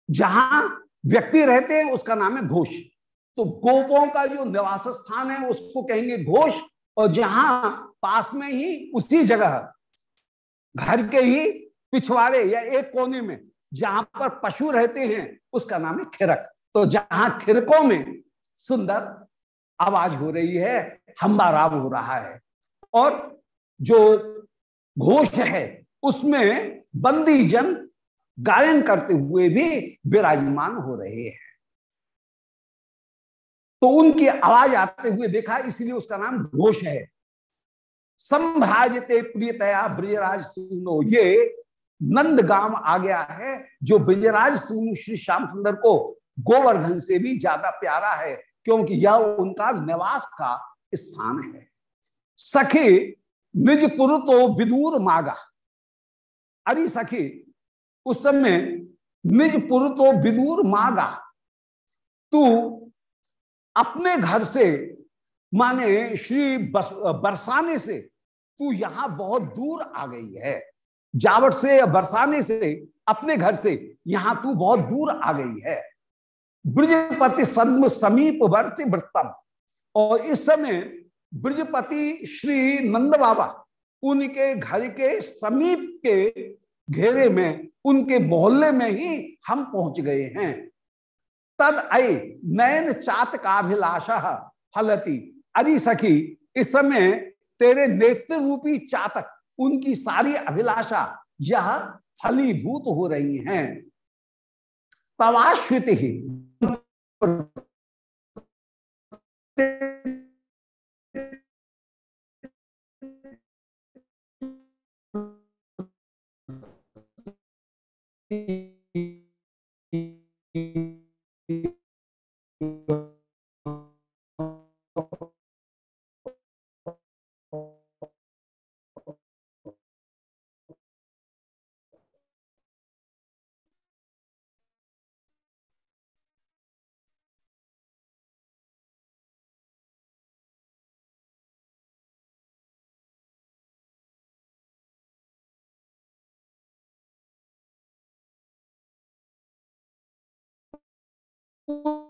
जहाँ व्यक्ति रहते हैं, उसका नाम है घोष। तो गोपों का जो निवास स्थान है, उसको कहेंगे घोष और जहाँ पास में ही उसी जगह, घर के ही पिछवाड़े या एक कोने में जहाँ पर पशु रहते हैं, उसका नाम है खिरक। तो जहाँ खिरकों में सुंदर आवाज़ हो रही है हम्बाराव हो रहा है। और जो घोष है, उसमें बंदी जन गायन करते हुए भी विराजमान हो रहे हैं। तो उनकी आवाज़ आते हुए देखा, इसलिए उसका नाम घोष है। संभ्राजते प्रियतया ब्रजराज सुनो, ये नंद गाँव आ गया है, जो ब्रजराज सुनो श्री श्याम सुंदर को गोवर्धन से भी ज़्यादा प्यारा है, क्योंकि यह उनका निवास का स्थान है। सखी, निज पुरु तो विदूर मागा। अरे सखी, उस समय निज पुर तो विदूर मागा। तू अपने घर से, माने श्री बरसाने से, तू यहाँ बहुत दूर आ गई है। जावट से या बरसाने से, अपने घर से, यहाँ तू बहुत दूर आ गई है। ब्रजपति सन्म समीप वर्ति वृत्तम। और इस समय ब्रजपति श्री नंद बाबा उनके घर के समीप के घेरे में, उनके मोहल्ले में ही हम पहुँच गए हैं। तद आई नयन चात का अभिलाषा फलती। अरे सखी, इस समय तेरे नेत्र रूपी चातक उनकी सारी अभिलाषा यह फलीभूत हो रही हैं। तवाश्वित ही one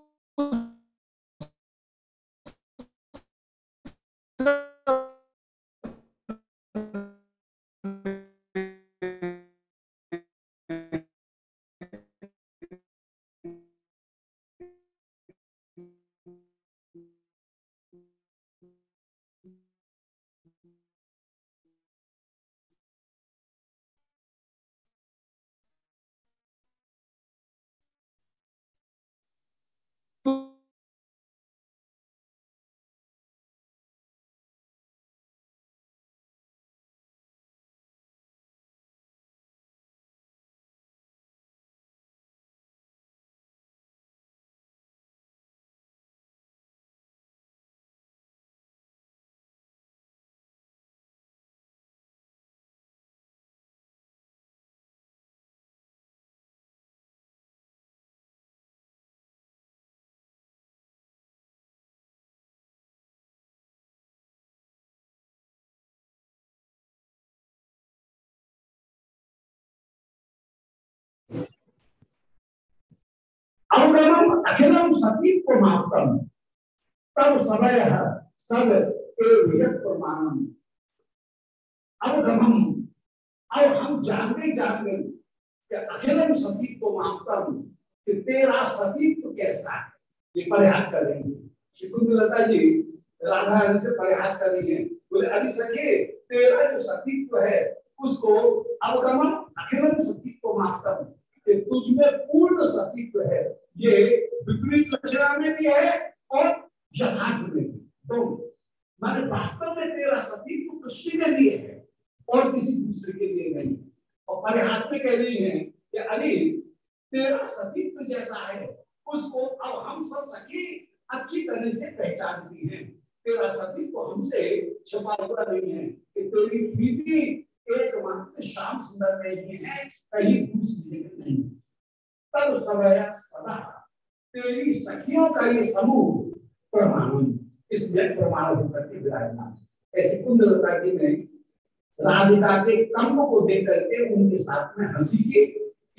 अवगमन अखिलम सतीत्व मात्रम तब समय सब प्रमाणम अवगमम अब हम जानते गए जान गए कि अखिलम सतीत्व मानता हूँ कि तेरा सतीत्व कैसा है? ये प्रयास कर रही है। शिकुंदलता जी राधा रानी से प्रयास कर रही है। बोले, अभी सके, तेरा जो सतीत्व है, उसको अवगमन अखिलम सतीत्व मानता कि तुझमें पूर्ण सतीत्व है। ये विपरीत लक्षणा में भी है और यथार्थ में भी। दोनों माने वास्तव में तेरा सतीत्व कृष्ण के लिए है और किसी दूसरे के लिए नहीं। और परिहास में कह रही है कि अरे तेरा सतीत्व जैसा है, उसको अब हम सब सखी अच्छी तरह से पहचानती हैं। तेरा सतीत्व हमसे छुपा हुआ नहीं है कि तेरी प्रीति एकमात्र श्याम सुंदर में ही है कहीं दूसरी जगह नहीं तब समय सदा तेरी सखियों का ये समूह प्रमाण इसमें प्रमाण होकर के विराजमान ऐसे कुंदलता जी ने राधिका के कंप को देख करके उनके साथ में हँसी के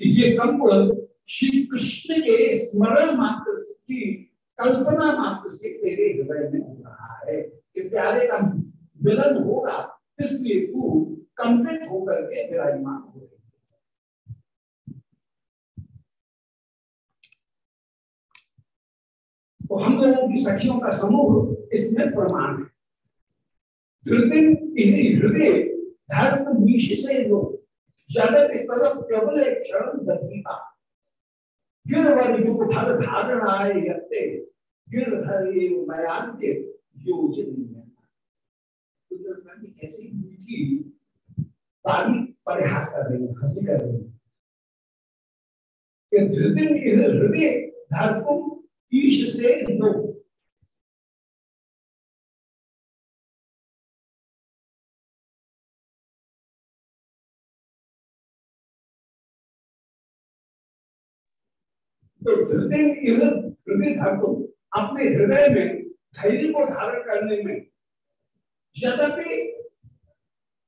ये कंप श्री कृष्ण के स्मरण मात्र की कल्पना मात्र से तेरे हृदय में हो रहा है कि प्यारे का मिलन होगा इसलिए तू कंपित होकर के विराजमान हो रही तो हम लोगों की सखियों का समूह इसमें प्रमाण है। हृदय धर्म मीश से जगत तरफ़ प्रबल क्षण दधीता। गिरवर धारणाए योजनीय। ऐसी मीठी बारी परिहास कर रही है, हँसी कर रही है। धृति हृदय धर्म ईश से नो। तो हृदय धर्म अपने हृदय में धैर्य को धारण करने में यद्यपि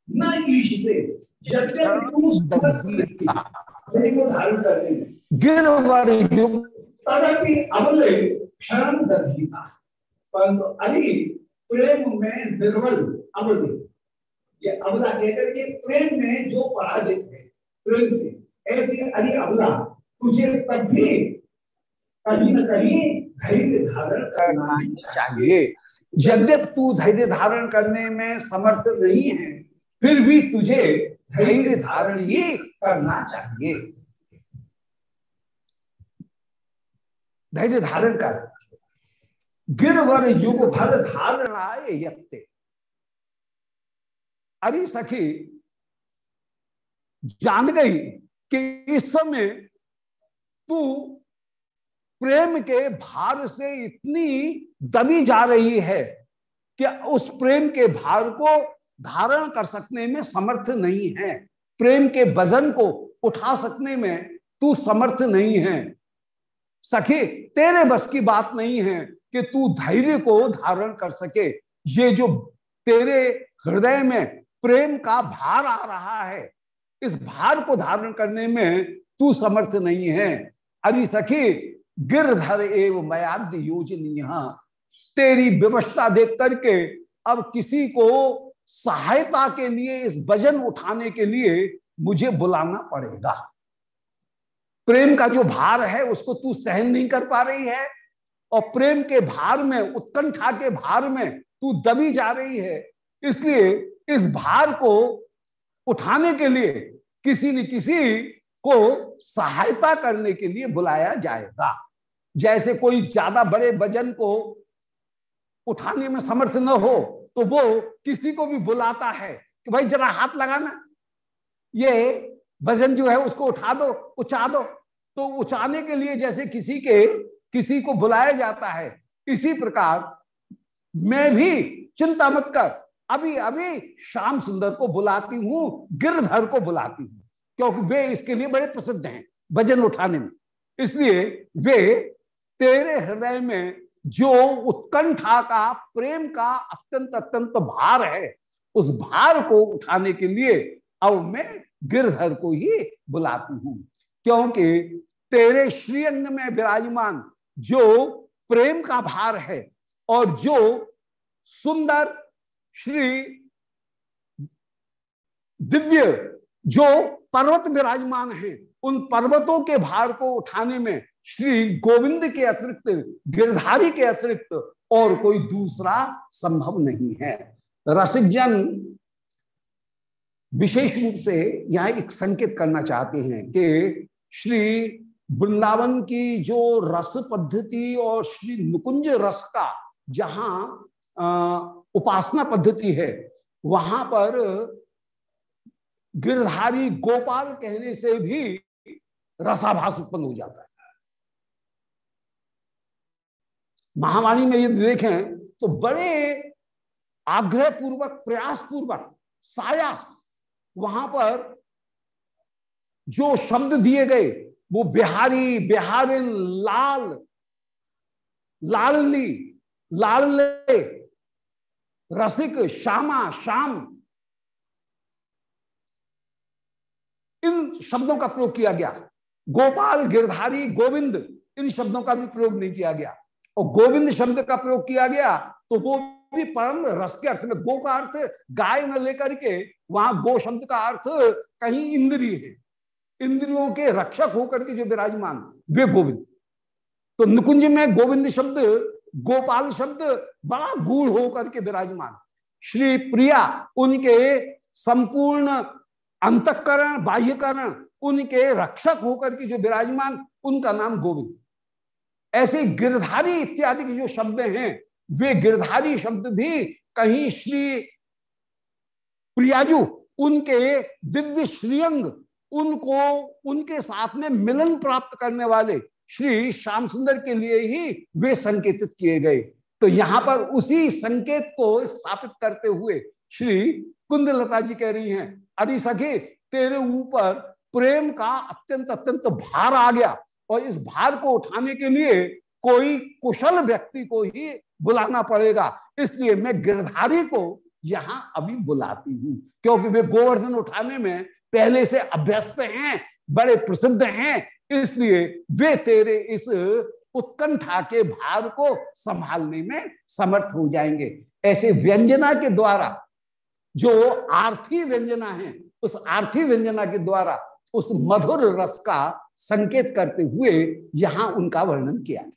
न ईश से को धारण गिरवर युग तदपि क्षण दधीता परंतु अभी प्रेम में निर्बल अबले ये अबला कहकर के प्रेम में जो पराजित है प्रेम से ऐसी अरे अबला तुझे तब भी कहीं न कहीं धैर्य धारण करना चाहिए। यद्यप तू धैर्य धारण करने में समर्थ नहीं है फिर भी तुझे धैर्य धारण ही करना चाहिए। धैर्य धारण कर। गिरवर युग भर धारणाए यत्ते। अरे सखी जान गई कि इस समय तू प्रेम के भार से इतनी दबी जा रही है कि उस प्रेम के भार को धारण कर सकने में समर्थ नहीं है। प्रेम के वज़न को उठा सकने में तू समर्थ नहीं है। सखी, तेरे बस की बात नहीं है कि तू धैर्य को धारण कर सके। ये जो तेरे हृदय में प्रेम का भार आ रहा है, इस भार को धारण करने में तू समर्थ नहीं है। अरे सखी गिरधर एवं मयाद योजनी तेरी व्यवस्था देख करके अब किसी को सहायता के लिए, इस वज़न उठाने के लिए मुझे बुलाना पड़ेगा। प्रेम का जो भार है, उसको तू सहन नहीं कर पा रही है और प्रेम के भार में, उत्कंठा के भार में तू दबी जा रही है। इसलिए इस भार को उठाने के लिए किसी न किसी को सहायता करने के लिए बुलाया जाएगा। जैसे कोई ज़्यादा बड़े वज़न को उठाने में समर्थ न हो तो वो किसी को भी बुलाता है कि भाई जरा हाथ लगाना। ये वज़न जो है उसको उठा दो, उचा दो। तो उचाने के लिए जैसे किसी के, किसी को बुलाया जाता है, इसी प्रकार मैं भी चिंता मत कर। अभी अभी श्याम सुंदर को बुलाती हूँ, गिरधर को बुलाती हूँ, क्योंकि वे इसके लिए बड़े प्रसिद्ध हैं वज़न उठाने में। इसलिए वे तेरे हृदय में जो उत्कंठा का, प्रेम का अत्यंत अत्यंत भार है, उस भार को उठाने के लिए अब मैं गिरधर को ही बुलाती हूँ। क्योंकि तेरे श्रीअंग में विराजमान जो प्रेम का भार है और जो सुंदर श्री दिव्य जो पर्वत विराजमान है, उन पर्वतों के भार को उठाने में श्री गोविंद के अतिरिक्त, गिरधारी के अतिरिक्त और कोई दूसरा संभव नहीं है। रसिक जन विशेष रूप से यह एक संकेत करना चाहते हैं कि श्री वृंदावन की जो रस पद्धति और श्री नुकुंज रस का जहाँ उपासना पद्धति है, वहाँ पर गिरधारी गोपाल कहने से भी रसाभास उत्पन्न हो जाता है। महावाणी में यदि देखें तो बड़े आग्रह पूर्वक प्रयास पूर्वक सायास वहाँ पर जो शब्द दिए गए, वो बिहारी, बिहारिन, लाल, लाडली, लाडले, रसिक, श्यामा, श्याम, इन शब्दों का प्रयोग किया गया। गोपाल, गिरधारी, गोविंद, इन शब्दों का भी प्रयोग नहीं किया गया। और गोविंद शब्द का प्रयोग किया गया तो वो भी परम रस के अर्थ में गो का अर्थ गाय न लेकर के वहाँ गो शब्द का अर्थ कहीं इंद्रिय है। इंद्रियों के रक्षक होकर के जो विराजमान वे गोविंद। तो निकुंज में गोविंद शब्द, गोपाल शब्द बड़ा गूढ़ होकर के विराजमान। श्री प्रिया, उनके संपूर्ण अंतकरण, बाह्यकरण, उनके रक्षक होकर के जो विराजमान, उनका नाम गोविंद। ऐसे गिरधारी इत्यादि के जो शब्द हैं, वे गिरधारी शब्द भी कहीं श्री प्रियाजू, उनके दिव्य श्रीअंग, उनको, उनके साथ में मिलन प्राप्त करने वाले श्री श्याम सुंदर के लिए ही वे संकेतित किए गए। तो यहाँ पर उसी संकेत को स्थापित करते हुए श्री कुंदलता जी कह रही हैं, अरे सखी, तेरे ऊपर प्रेम का अत्यंत अत्यंत भार आ गया। और इस भार को उठाने के लिए कोई कुशल व्यक्ति को ही बुलाना पड़ेगा। इसलिए मैं गिरधारी को यहाँ अभी बुलाती हूँ, क्योंकि वे गोवर्धन उठाने में पहले से अभ्यस्त हैं, बड़े प्रसिद्ध हैं। इसलिए वे तेरे इस उत्कंठा के भार को संभालने में समर्थ हो जाएँगे। ऐसे व्यंजना के द्वारा, जो आर्थी व्यंजना है, उस आर्थी व्यंजना के द्वारा, उस मधुर रस का संकेत करते हुए यहाँ उनका वर्णन किया गया।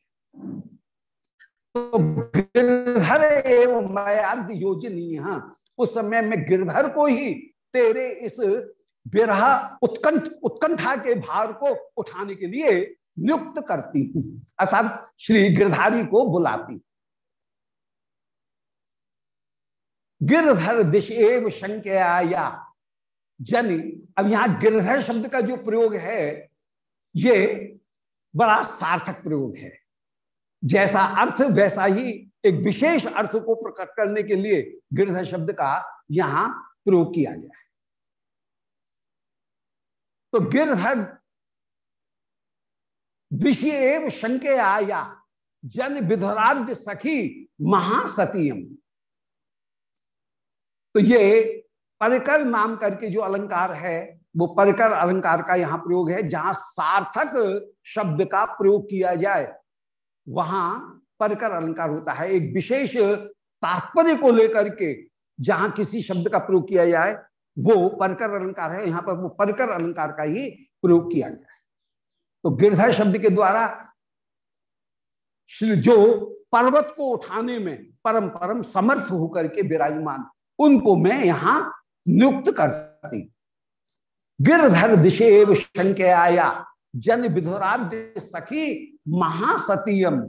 तो गिरधर एवं मयाद योजनी उस समय में गिरधर को ही तेरे इस विरह उत्कंठ, उत्कंठा के भार को उठाने के लिए नियुक्त करती हूँ, अर्थात श्री गिरधारी को बुलाती गिरधर दिश एव शंकया जन, अब यहाँ गिरधर शब्द का जो प्रयोग है ये बड़ा सार्थक प्रयोग है। जैसा अर्थ, वैसा ही एक विशेष अर्थ को प्रकट करने के लिए गिरधर शब्द का यहाँ प्रयोग किया गया है। तो गिरधर दिशी एव शंके आया जन विधराद्य सखी महासतीयम। तो ये परिकर नाम करके जो अलंकार है वो परिकर अलंकार का यहाँ प्रयोग है, जहाँ सार्थक शब्द का प्रयोग किया जाए, वहाँ परिकर अलंकार होता है। एक विशेष तात्पर्य को लेकर के जहाँ किसी शब्द का प्रयोग किया जाए, वो परकर अलंकार है। यहाँ पर वो परकर अलंकार का ही प्रयोग किया गया है। तो गिरधर शब्द के द्वारा जो पर्वत को उठाने में परम परम समर्थ होकर के विराजमान, उनको मैं यहाँ नियुक्त करती गिरधर दिशेव शंके आया जन विधुराद्य सखी महासतीयम।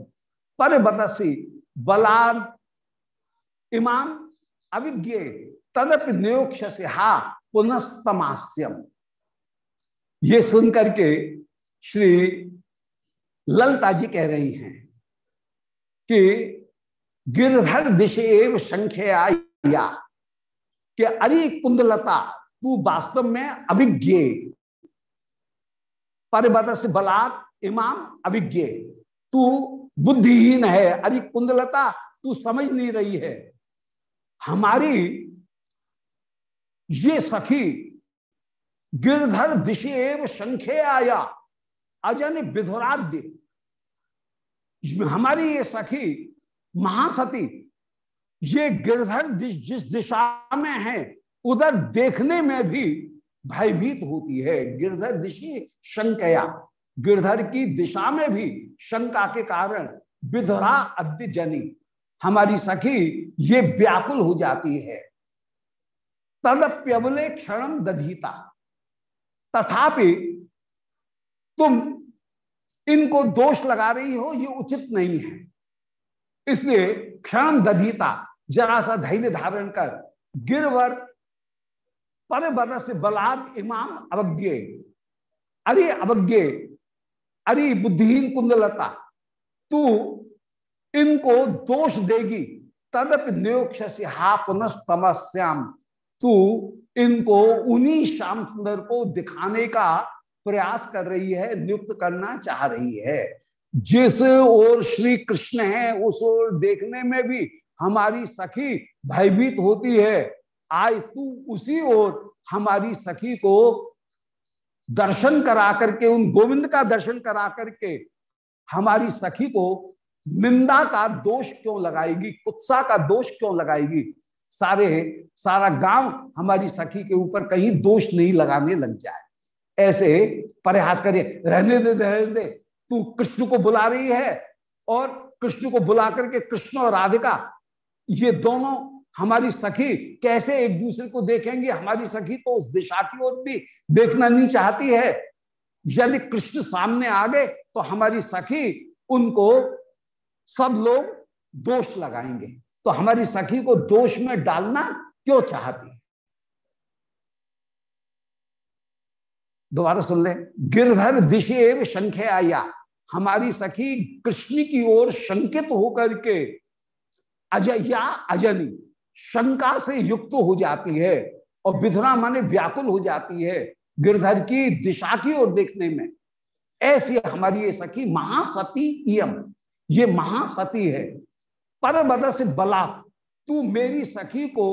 पर बदसी बलाद इमाम अभिज्ञ तदप नियोक्ष से हा पुनस्तमास्यम। ये सुनकर के श्री ललता जी कह रही हैं कि गिरधर दिशेव संख्या कि अरे कुंदलता तू वास्तव में अभिज्ञ। परिबदस बलात् इमाम अभिज्ञ। तू बुद्धिहीन है, अरे कुंदलता, तू समझ नहीं रही है। हमारी ये सखी गिरधर दिशेव शंखे आया, अजन विधुराद्य हमारी ये सखी महासती, ये गिरधर दिश जिस दिशा में है उधर देखने में भी भयभीत होती है। गिरधर दिशी शंकया। गिरधर की दिशा में भी शंका के कारण विधरा अद्य जनी हमारी सखी, ये व्याकुल हो जाती है। तदप्यवले क्षण दधीता। तथापि तुम इनको दोष लगा रही हो, ये उचित नहीं है। इसलिए क्षण दधीता, जरा सा धैर्य धारण कर, गिरवर पर बद से बलाद इमाम अवज्ञ। अरे अवज्ञ, अरे बुद्धिहीन कुंदलता, तू इनको दोष देगी, तदप नियोक्ष हा पुनस्तमस्याम तू इनको उन्हीं श्याम सुंदर को दिखाने का प्रयास कर रही है, नियुक्त करना चाह रही है। जिस ओर श्री कृष्ण है, उस ओर देखने में भी हमारी सखी भयभीत होती है। आज तू उसी ओर हमारी सखी को दर्शन करा करके, उन गोविंद का दर्शन करा करके हमारी सखी को निंदा का दोष क्यों लगाएगी उत्साह का दोष क्यों लगाएगी? सारे, सारा गाँव हमारी सखी के ऊपर कहीं दोष नहीं लगाने लग जाए। ऐसे प्रयास करिए, रहने दे रहने दे। तू कृष्ण को बुला रही है और कृष्ण को बुला करके कृष्ण और राधिका, ये दोनों हमारी सखी कैसे एक दूसरे को देखेंगे? हमारी सखी तो उस दिशा की ओर भी देखना नहीं चाहती है। यदि कृष्ण सामने आ गए तो हमारी सखी उनको सब लोग दोष लगाएँगे। तो हमारी सखी को दोष में डालना क्यों चाहती? दोबारा सुन ले। गिरधर दिशे एवं शंखे आया। हमारी सखी कृष्ण की ओर शंकित होकर के, अजया, अजनी शंका से युक्त हो जाती है और विधुरा माने व्याकुल हो जाती है गिरधर की दिशा की ओर देखने में। ऐसी हमारी ये सखी महासती इम ये महासती है। पर बद से बला, तू मेरी सखी को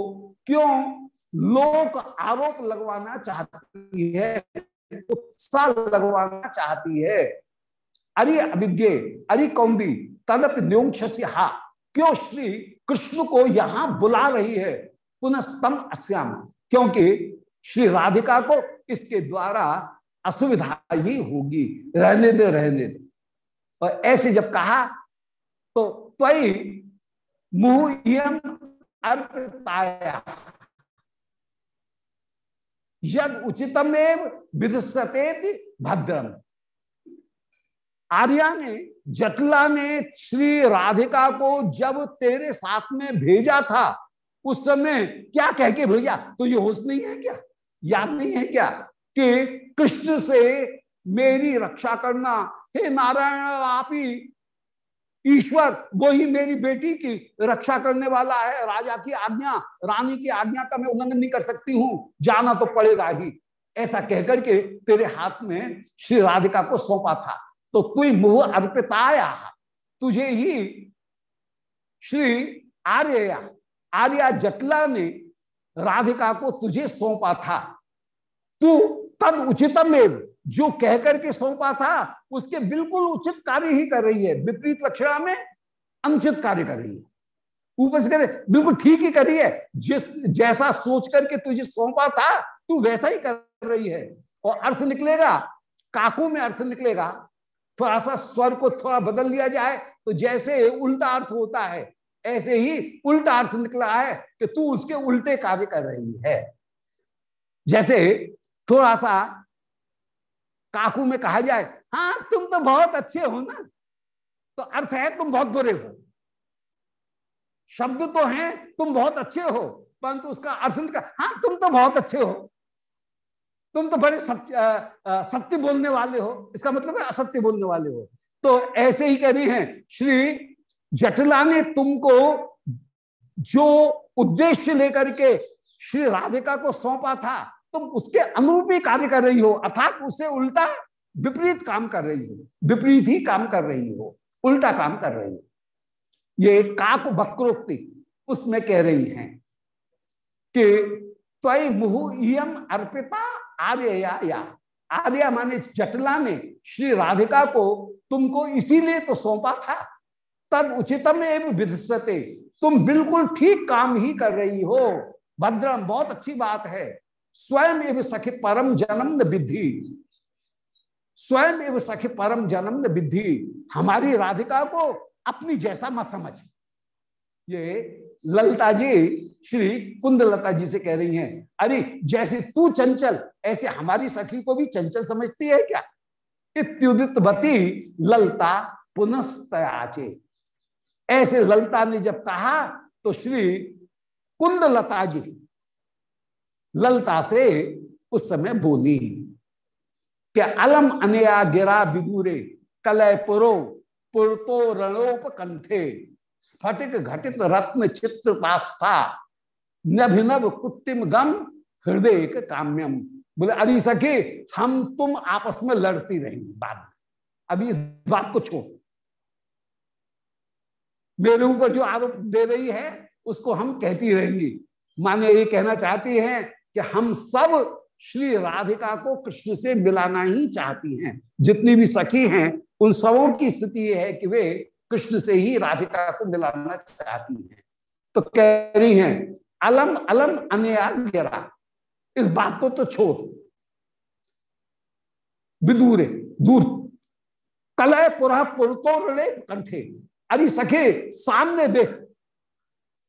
क्यों लोक आरोप लगवाना चाहती है, उत्साह लगवाना चाहती है? अरे अभिज्ञ, अरे कौंदी तदप न्योक्ष हा, क्यों श्री कृष्ण को यहाँ बुला रही है। पुनः स्तम अश्याम क्योंकि श्री राधिका को इसके द्वारा असुविधा ही होगी। रहने दे रहने दे। और ऐसे जब कहा तो त्वई मुहम अर्पताया। यद उचितमेव विदसते भद्रम। आर्या ने, जटला ने श्री राधिका को जब तेरे साथ में भेजा था, उस समय क्या कह के भेजा? तो ये होश नहीं है क्या? याद नहीं है क्या? कि कृष्ण से मेरी रक्षा करना, हे नारायण, आप ही ईश्वर, वो ही मेरी बेटी की रक्षा करने वाला है, राजा की आज्ञा, रानी की आज्ञा का मैं उल्लंघन नहीं कर सकती हूँ, जाना तो पड़ेगा ही। ऐसा कहकर के तेरे हाथ में श्री राधिका को सौंपा था। तो तु मुह अर्पिताया तुझे ही श्री आर्या आर्या जटला ने राधिका को तुझे सौंपा था। तू तद उचितम जो कहकर के सौंपा था, उसके बिल्कुल उचित कार्य ही कर रही है। विपरीत लक्षणा में अनुचित कार्य कर रही है। ऊपर से करे, बिल्कुल ठीक ही कर रही है। जिस, जैसा सोच करके तुझे सौंपा था, तू वैसा ही कर रही है। और अर्थ निकलेगा, काकू में अर्थ निकलेगा। थोड़ा सा स्वर को थोड़ा बदल दिया जाए तो जैसे उल्टा अर्थ होता है, ऐसे ही उल्टा अर्थ निकला है कि तू उसके उल्टे कार्य कर रही है। जैसे थोड़ा सा काकू में कहा जाए हाँ तुम तो बहुत अच्छे हो ना तो अर्थ है तुम बहुत बुरे हो। शब्द तो है, तुम बहुत अच्छे हो, परंतु उसका अर्थ निकला हाँ तुम तो बहुत अच्छे हो। तुम तो बड़े सत्य सत्य बोलने वाले हो। इसका मतलब है असत्य बोलने वाले हो। तो ऐसे ही कह रही हैं, श्री जटला ने तुमको जो उद्देश्य लेकर के श्री राधिका को सौंपा था, तुम उसके अनुरूप ही कार्य कर रही हो, अर्थात उससे उल्टा विपरीत काम कर रही हो, विपरीत ही काम कर रही हो, उल्टा काम कर रही हो। ये काक वक्रोक्ति उसमें कह रही हैं कि त्वय मुहु इम अर्पिता आर्य या आर्या माने जटला ने श्री राधिका को तुमको इसीलिए तो सौंपा था। तब उचितम एवं तुम बिल्कुल ठीक काम ही कर रही हो। भद्रम, बहुत अच्छी बात है। स्वयं एवं सखी परम जन्म विधि स्वयं एवं सखी परम जन्म विधि हमारी राधिका को अपनी जैसा मत समझ। ये ललता जी, श्री कुंदलता जी से कह रही हैं, अरे, जैसे तू चंचल, ऐसे हमारी सखी को भी चंचल समझती है क्या? इत्युदित बती, ललता पुनस्तयाचे। ऐसे ललता ने जब कहा तो श्री कुंदलता जी ललता से उस समय बोली कि अलम अनया गिरा विदूरे कलय पुरो, पुरतो रणोपकंठे। स्फटिक घटित रत्न चित्रतास्था नभिनव कुटिम गम, हृदय काम्यम। बोले, अरे सके हम तुम आपस में लड़ती रहेंगे, बाद में। अभी इस बात को छोड़। मेरे ऊपर जो आरोप दे रही है, उसको हम कहती रहेंगी। माने ये कहना चाहती हैं कि हम सब श्री राधिका को कृष्ण से मिलाना ही चाहती हैं। जितनी भी सखी हैं, उन सबों की स्थिति यह है कि वे कृष्ण से ही राधिका को मिलाना चाहती है। तो कह रही हैं, अलम अलम अनया गिरा इस बात को तो छोड़। विदूरे, दूर। कलय पुरा पुरतोरणे कंठे। अरे सखे, सामने देख।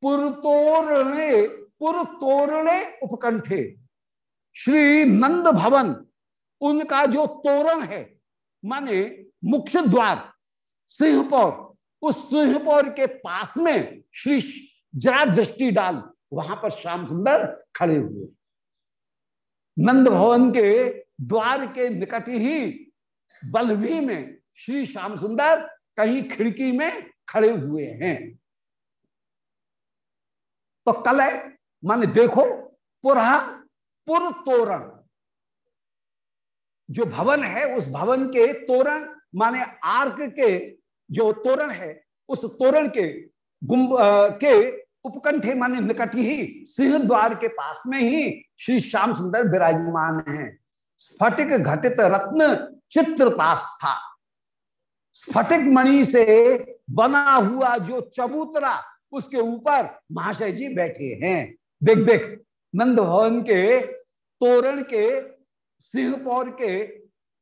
पुरतोरणे पुरतोरणे उपकंठे। श्री नंद भवन, उनका जो तोरण है, माने मुख्य द्वार सिंहपौर उस सिंहपौर के पास में श्री जरा दृष्टि डाल, वहाँ पर श्याम सुंदर खड़े हुए। नंद भवन के द्वार के निकट ही बलवी में श्री श्याम सुंदर कहीं खिड़की में खड़े हुए हैं। तो कलय माने देखो पुरा पुर तोरण। जो भवन है, उस भवन के तोरण, माने आर्क के जो तोरण है, उस तोरण के गुंब के उपकंठे माने निकट ही, सिंह द्वार के पास में ही श्री श्याम सुंदर विराजमान है। स्फटिक घटित रत्न चित्रतास्था। स्फटिक मणि से बना हुआ जो चबूतरा, उसके ऊपर महाशय जी बैठे हैं। देख देख नंद भवन के तोरण के, सिंहपौर के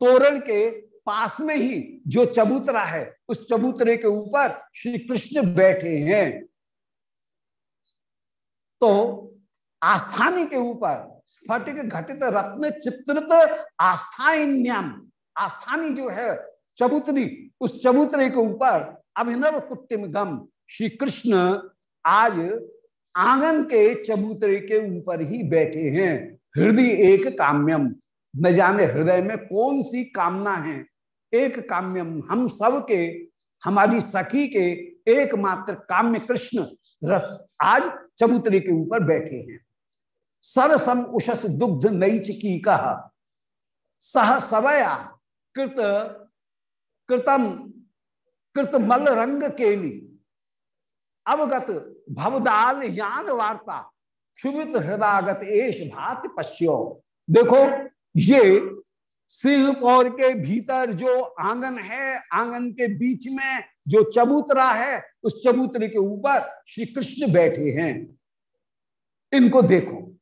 तोरण के पास में ही जो चबूतरा है, उस चबूतरे के ऊपर श्री कृष्ण बैठे हैं। तो आस्थानी के ऊपर स्फटिक घटित रत्न चित्रित आस्थान्यम आस्थानी जो है चबूतरी, उस चबूतरे के ऊपर अभिनव कुटिम गम। श्री कृष्ण आज आँगन के चबूतरे के ऊपर ही बैठे हैं। हृदय एक काम्यम। न जाने हृदय में कौन सी कामना है। एक काम्यम, हम सब के, हमारी सखी के एकमात्र काम्य कृष्ण आज चबूतरे के ऊपर बैठे हैं। सरसम उषस दुग्ध नईच की कहा। सह सवया कृत, कृतम, कृतमल रंग केली अवगत भवदाल यान वार्ता, क्षुभित हृदयगत एश भात पश्यो। देखो, ये सिंह पौर के भीतर जो आँगन है, आँगन के बीच में जो चबूतरा है, उस चबूतरे के ऊपर श्री कृष्ण बैठे हैं। इनको देखो।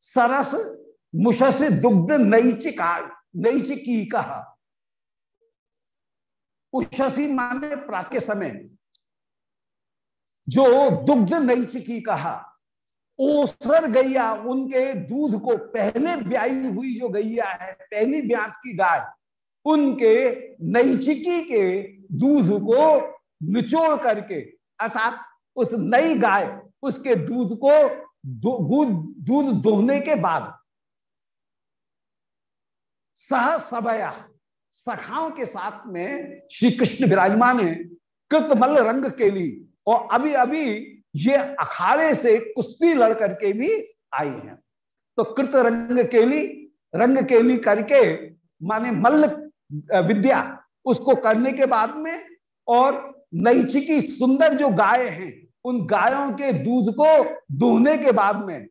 सरस मुशस दुग्ध नैचिका, नैचिकी कहा। उषसी माने प्राप्त समय। जो दुग्ध नैचिकी कहा। ओसर गैया, उनके दूध को पहले ब्याई हुई जो गैया है, पहली ब्यात की गाय, उनके नैचिकी के दूध को निचोड़ करके, अर्थात उस नई गाय, उसके दूध को दूध दोहने के बाद, सह सबया, सखाओं के साथ में श्री कृष्ण विराजमान है, कृतमल रंग के लिए, और अभी अभी ये अखाड़े से कुश्ती लड़ करके भी आई हैं। तो कृत रंग केली रंग केली करके, माने मल्ल विद्या, उसको करने के बाद में और नईचिकी सुंदर जो गाय हैं, उन गायों के दूध को दूहने के बाद में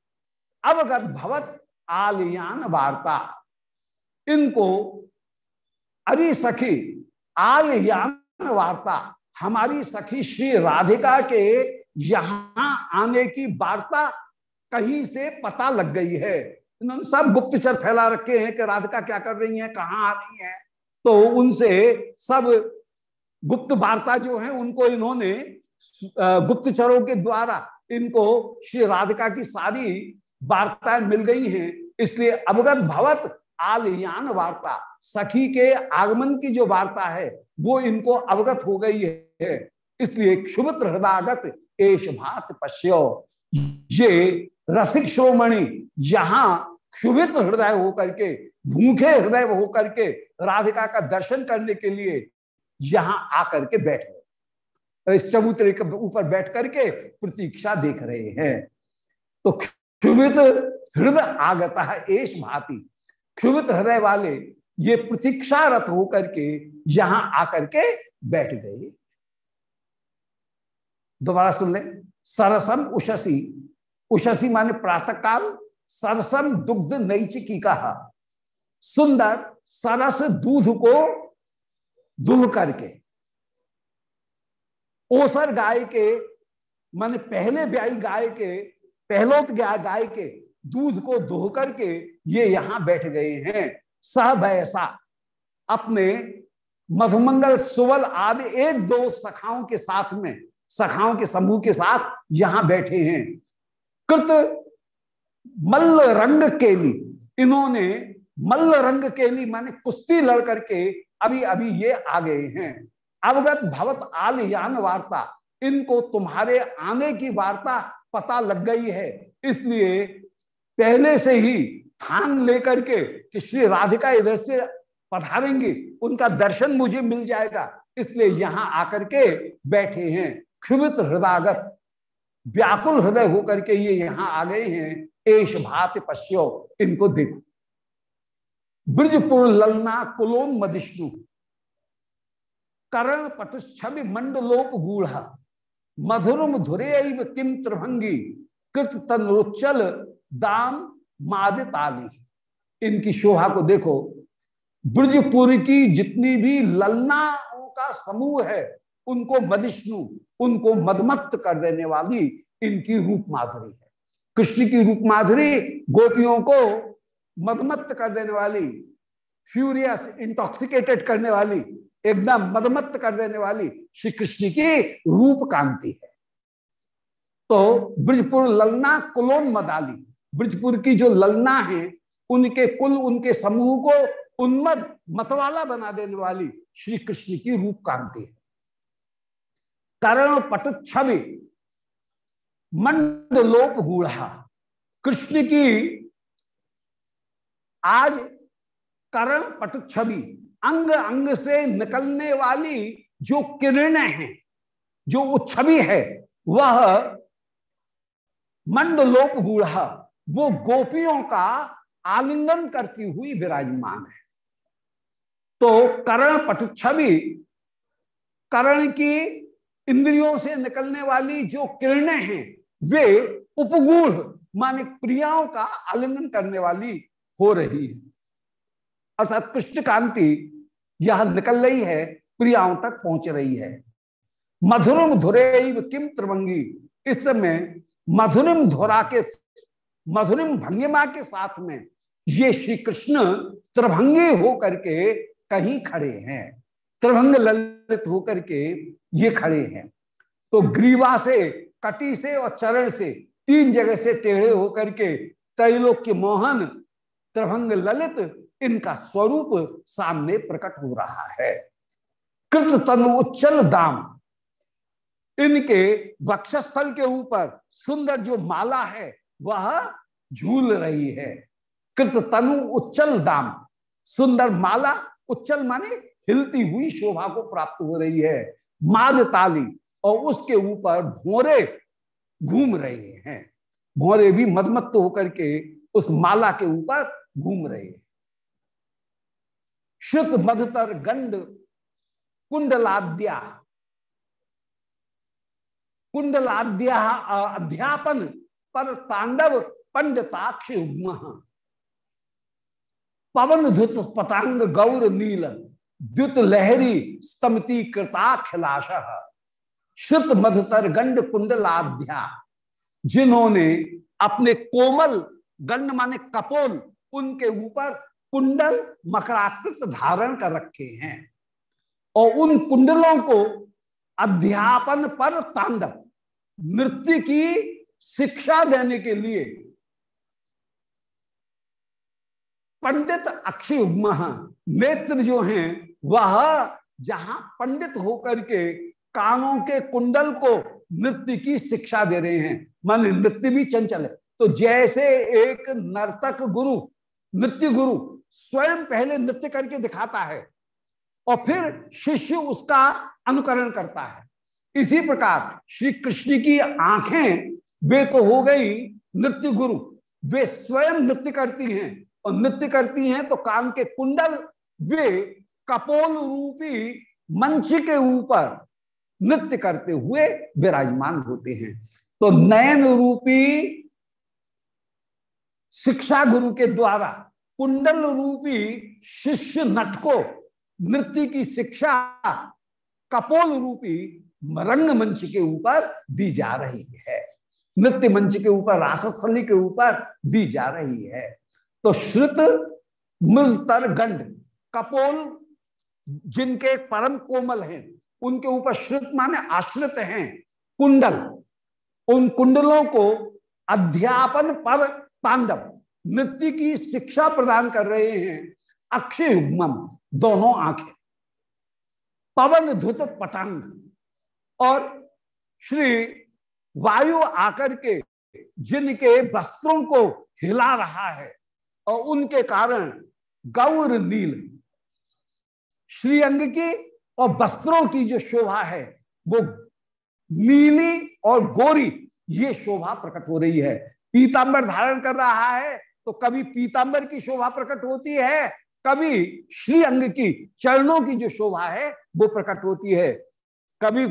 अवगत भवत आलियान वार्ता। इनको अरे सखी, आलयान वार्ता, हमारी सखी श्री राधिका के यहाँ आने की वार्ता कहीं से पता लग गई है। इन्होंने सब गुप्तचर फैला रखे हैं कि राधिका क्या कर रही है, कहाँ आ रही है। तो उनसे सब गुप्त वार्ता जो है, उनको इन्होंने गुप्तचरों के द्वारा इनको श्री राधिका की सारी वार्ताएँ मिल गई हैं। इसलिए अवगत भवत आलियान वार्ता, सखी के आगमन की जो वार्ता है, वो इनको अवगत हो गई है। इसलिए क्षुभित हृदयगत एश भात पश्यो। ये रसिक श्रोमणि यहाँ क्षुभित हृदय होकर के, भूखे हृदय होकर के राधिका का दर्शन करने के लिए यहाँ आकर के बैठ गए। इस चबूतरे के ऊपर बैठ करके प्रतीक्षा देख रहे हैं। तो क्षुभित हृदय आगता है एश भाती। क्षुभित हृदय वाले ये प्रतीक्षारत होकर के यहाँ आकर के बैठ गए। दोबारा सुन ले। सरसम उशसी उशसी माने प्रातः काल सरसम दुग्ध नैचिकी कहा। सुंदर सरस दूध को दुह करके। ओसर गाय के, माने पहले ब्याई गाय के, पहलोत गाय के दूध को दोह करके ये यहाँ बैठ गए हैं। सब ऐसा अपने मधुमंगल सुवल आदि एक दो सखाओं के साथ में सखाओं के समूह के साथ यहाँ बैठे हैं। कृत मल्ल रंग केली इन्होंने मल्ल रंग केली माने कुश्ती लड़ करके अभी अभी ये आ गए हैं। अवगत भवत आल यान वार्ता, इनको तुम्हारे आने की वार्ता पता लग गई है। इसलिए पहले से ही थान लेकर के कि श्री राधिका इधर से पधारेंगे, उनका दर्शन मुझे मिल जाएगा। इसलिए यहाँ आकर के बैठे हैं। क्षुभित हृदयगत व्याकुल हृदय होकर के ये यहाँ आ गए हैं, एश भात पश्यो, इनको देखो। ब्रजपुर ललना कुलोन मदिष्णु करण पट छवि मंडलोप गूढ़, मधुरम धुरे किम त्रिभंगी, कृत तनुचल दाम माद ताली। इनकी शोभा को देखो। ब्रजपुर की जितनी भी ललनाओं का समूह है उनको मदिष्णु, उनको मदमत्त कर देने वाली इनकी रूप माधुरी है। कृष्ण की रूप माधुरी गोपियों को मदमत्त कर देने वाली फ्यूरियस इंटॉक्सिकेटेड करने वाली, एकदम मदमत्त कर देने वाली श्री कृष्ण की रूप कांति है। तो ब्रजपुर ललना कुलोन मदाली, ब्रजपुर की जो ललना है, उनके कुल, उनके समूह को उन्मद मतवाला बना देने वाली श्री कृष्ण की रूप कांति है। करण पट छवि। मंडलोप गूढ़ा। कृष्ण की आज करण पट छवि। अंग अंग से निकलने वाली जो किरणें हैं, जो छवि है, वह मंडलोप गूढ़ा। वो गोपियों का आलिंगन करती हुई विराजमान है। तो करण पट छवि करण की इंद्रियों से निकलने वाली जो किरणें हैं, वे उपगूढ़, माने प्रियाओं का आलिंगन करने वाली हो रही है। अर्थात कृष्ण कांति यह निकल रही है प्रियाओं तक पहुँच रही है। मधुरम धुरे किम त्रिभंगी इस समय मधुरम धुरा के मधुरम भंगिमा के साथ में ये श्री कृष्ण त्रिभंगी होकर के कहीं खड़े हैं। त्रिभंग ललित होकर के ये खड़े हैं। तो ग्रीवा से, कटी से और चरण से, तीन जगह से टेढ़े होकर के त्रैलोक के मोहन, त्रिभंग ललित, इनका स्वरूप सामने प्रकट हो रहा है। कृत तनु उच्चल दाम। इनके वक्षस्थल के ऊपर सुंदर जो माला है, वह झूल रही है। कृत तनु उच्चल दाम। सुंदर माला, उच्चल माने हिलती हुई शोभा को प्राप्त हो रही है। माद ताली और उसके ऊपर भोरे घूम रहे हैं। भोरे भी मदमत्त होकर के उस माला के ऊपर घूम रहे हैं। श्रुत मधुतर गंड कुंडलाद्या। कुंडलाद्या अध्यापन पर तांडव पंडिताक्ष पवन धुत पतांग गौर नील द्युत लहरी स्तमति कृता खिलाश। श्रुत मधुतर गंड कुंडलाध्या। जिन्होंने अपने कोमल गंड माने कपोल, उनके ऊपर कुंडल मकराकृत धारण कर रखे हैं। और उन कुंडलों को अध्यापन पर तांडव, नृत्य की शिक्षा देने के लिए पंडित अक्षय नेत्र जो हैं वह जहाँ पंडित होकर के कानों के कुंडल को नृत्य की शिक्षा दे रहे हैं, मान नृत्य भी चंचल है। तो जैसे एक नर्तक गुरु, नृत्य गुरु स्वयं पहले नृत्य करके दिखाता है और फिर शिष्य उसका अनुकरण करता है। इसी प्रकार श्री कृष्ण की आँखें, वे तो हो गई नृत्य गुरु, वे स्वयं नृत्य करती हैं और नृत्य करती हैं तो कान के कुंडल वे कपोल रूपी मंच के ऊपर नृत्य करते हुए विराजमान होते हैं। तो नयन रूपी शिक्षा गुरु के द्वारा, कुंडल रूपी शिष्य नट को नृत्य की शिक्षा कपोल रूपी रंग मंच के ऊपर दी जा रही है। नृत्य मंच के ऊपर, रासस्थली के ऊपर दी जा रही है। तो श्रुत मृतर गंड कपोल जिनके परम कोमल हैं, उनके ऊपर श्रुत माने आश्रित हैं, कुंडल। उन कुंडलों को अध्यापन पर तांडव, नृत्य की शिक्षा प्रदान कर रहे हैं, अक्षय युग्मम दोनों आँखें। पवन धुत पटांग। और श्री वायु आकर के जिनके वस्त्रों को हिला रहा है, और उनके कारण गौर नील। श्रीअंग की और वस्त्रों की जो शोभा है, वो नीली और गोरी, ये शोभा प्रकट हो रही है। पीतांबर धारण कर रहा है तो कभी पीतांबर की शोभा प्रकट होती है, कभी श्री अंग की, चरणों की जो शोभा है, वो प्रकट होती है। कभी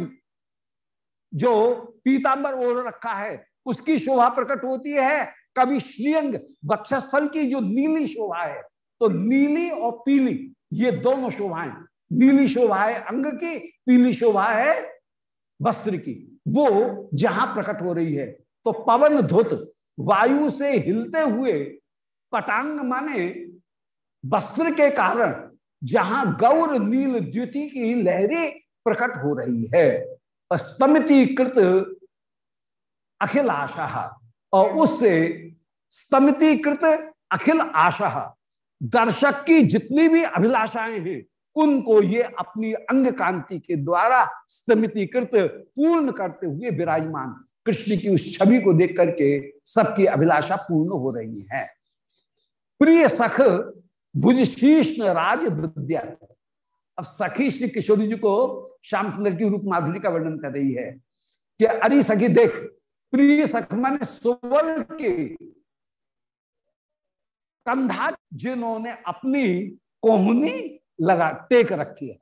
जो पीतांबर ओढ़ रखा है, उसकी शोभा प्रकट होती है, कभी श्रीअंग वक्षस्थल की जो नीली शोभा है तो नीली और पीली ये दोनों शोभाएँ, नीली शोभा है अंग की, पीली शोभा है वस्त्र की। वो जहाँ प्रकट हो रही है तो पवन धुत वायु से हिलते हुए पटांग माने वस्त्र के कारण जहाँ गौर नील द्युति की लहरी प्रकट हो रही है स्तमिति कृत अखिल आशा और उससे स्तमिति कृत अखिल आशा दर्शक की जितनी भी अभिलाषाएँ हैं, उनको ये अपनी अंग कांति के द्वारा स्तमितिकृत पूर्ण करते हुए विराजमान कृष्ण की उस छवि को देख करके सबकी अभिलाषा पूर्ण हो रही है। प्रिय सख भुज शीष राज विद्या अब सखी श्री किशोरी जी को श्याम सुंदर की रूप माधुरी का वर्णन कर रही है कि अरे सखी देख, प्रिय सख मन सुवल के कंधा जिन्होंने अपनी कोहनी लगा, टेक रखी है।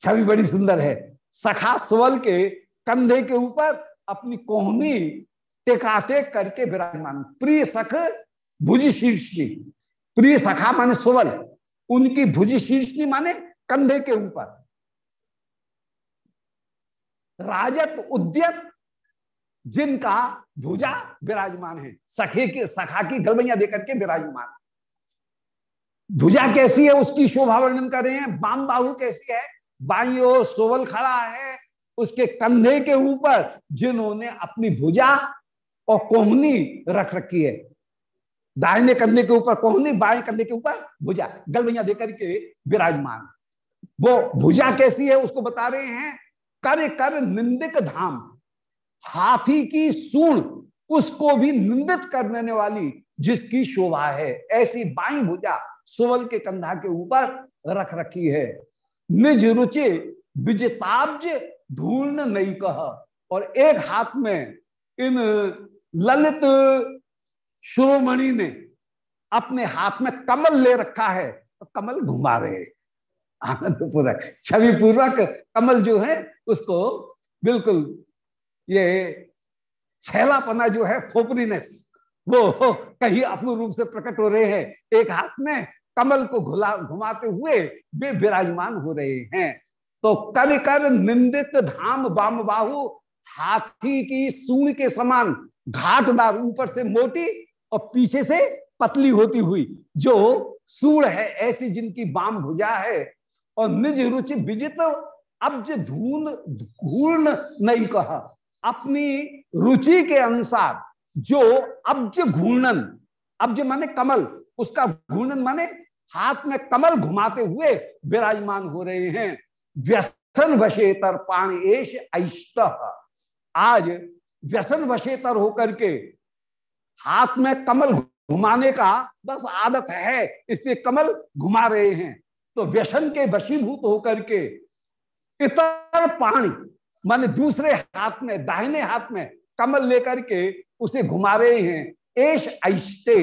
छवि बड़ी सुंदर है। सखा सुवल के कंधे के ऊपर अपनी कोहनी टेकाटेक करके विराजमान। प्रिय सख भुज शीर्षनी प्रिय सखा माने सुवल। उनकी भुज शीर्षनी माने कंधे के ऊपर। राजत, उद्यत जिनका भुजा विराजमान है। सखे के, सखा की गलबैया देकर के विराजमान। भुजा कैसी है, उसकी शोभा वर्णन कर रहे हैं। बाम बाहु कैसी है? बाइयो सोवल खड़ा है। उसके कंधे के ऊपर जिन्होंने अपनी भुजा और कोहनी रख रखी है। दाहिने कंधे के ऊपर कोहनी, बाएँ कंधे के ऊपर भुजा, गलबैया देकर के विराजमान। वो भुजा कैसी है, उसको बता रहे हैं। कर कर निंदिक धाम। हाथी की सूण उसको भी निंदित करने वाली जिसकी शोभा है, ऐसी बाई भुजा सुवल के कंधा के ऊपर रख रखी है। निज रुचि विजताब्ज धूर्ण नहीं कह। और एक हाथ में इन ललित शिरोमणि ने अपने हाथ में कमल ले रखा है तो कमल घुमा रहे। आनंद पूर्वक छवि पूर्वक कमल जो है, उसको बिल्कुल ये छैलापना जो है फोपरीनेस वो कहीं अपने रूप से प्रकट हो रहे हैं। एक हाथ में कमल को घुला, घुमाते हुए वे विराजमान हो रहे हैं। तो कर कर निंदित धाम बाम बाहु, हाथी की सूण के समान घाटदार ऊपर से मोटी और पीछे से पतली होती हुई, जो सूढ़ है ऐसी जिनकी बाम भुजा है। और निज रुचि विजित अब्ज धून, घूर्ण नहीं कहा। अपनी रुचि के अनुसार जो अब्ज घूर्णन, अब्ज माने कमल, उसका घूर्णन माने हाथ में कमल घुमाते हुए विराजमान हो रहे हैं। व्यसन वशेतर पाणेश अष्ट आज व्यसन वशेतर होकर के हाथ में कमल घुमाने का बस आदत है, इसलिए कमल घुमा रहे हैं। तो व्यसन के वशीभूत होकर के इतर पाणी माने दूसरे हाथ में, दाहिने हाथ में कमल लेकर के उसे घुमा रहे हैं। एश ऐष्टे,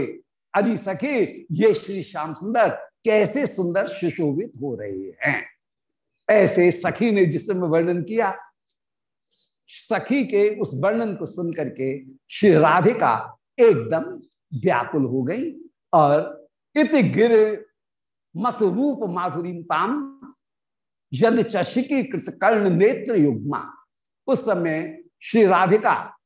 अरे सखी, ये श्री श्याम सुंदर कैसे सुंदर सुशोभित हो रहे हैं। ऐसे सखी ने जिस समय वर्णन किया, सखी के उस वर्णन को सुन करके श्री राधिका एकदम व्याकुल हो गई और इति गिर मत रूप माधुरी ताम यद चशिकी कृत कर्ण नेत्र युग्मा, उस समय श्री राधिका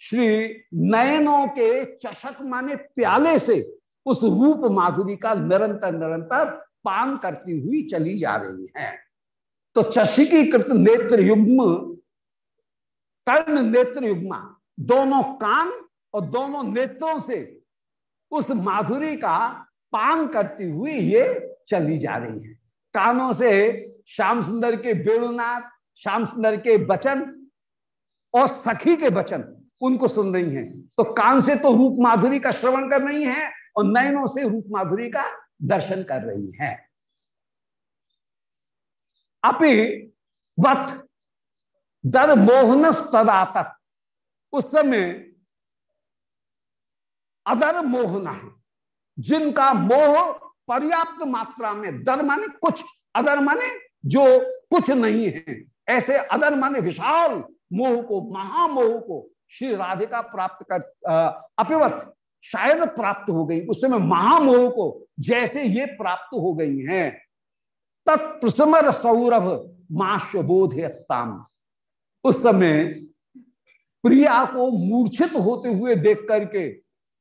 श्री नयनों के चषक माने प्याले से उस रूप माधुरी का निरंतर निरंतर पान करती हुई चली जा रही है। तो चशिकी कृत नेत्र युग्म, कर्ण नेत्र युग्मा, दोनों कान और दोनों नेत्रों से उस माधुरी का पान करती हुई ये चली जा रही है। कानों से श्याम सुंदर के बेणुनाथ श्याम सुंदर के वचन और सखी के वचन उनको सुन रही हैं। तो कान से तो रूप माधुरी का श्रवण कर रही हैं और नयनों से रूप माधुरी का दर्शन कर रही हैं। अपि वत दर मोहन सदा तक उस समय अदर मोहना है, जिनका मोह पर्याप्त मात्रा में, दर माने कुछ, अदर माने जो कुछ नहीं है। ऐसे अदर माने विशाल मोह को, महामोह को श्री राधिका प्राप्त कर अपिवत शायद प्राप्त हो गई। उस समय महामोह को जैसे ये प्राप्त हो गई हैं तत्प्रसमर सौरभ माशबोधयताम उस समय प्रिया को मूर्छित होते हुए देख करके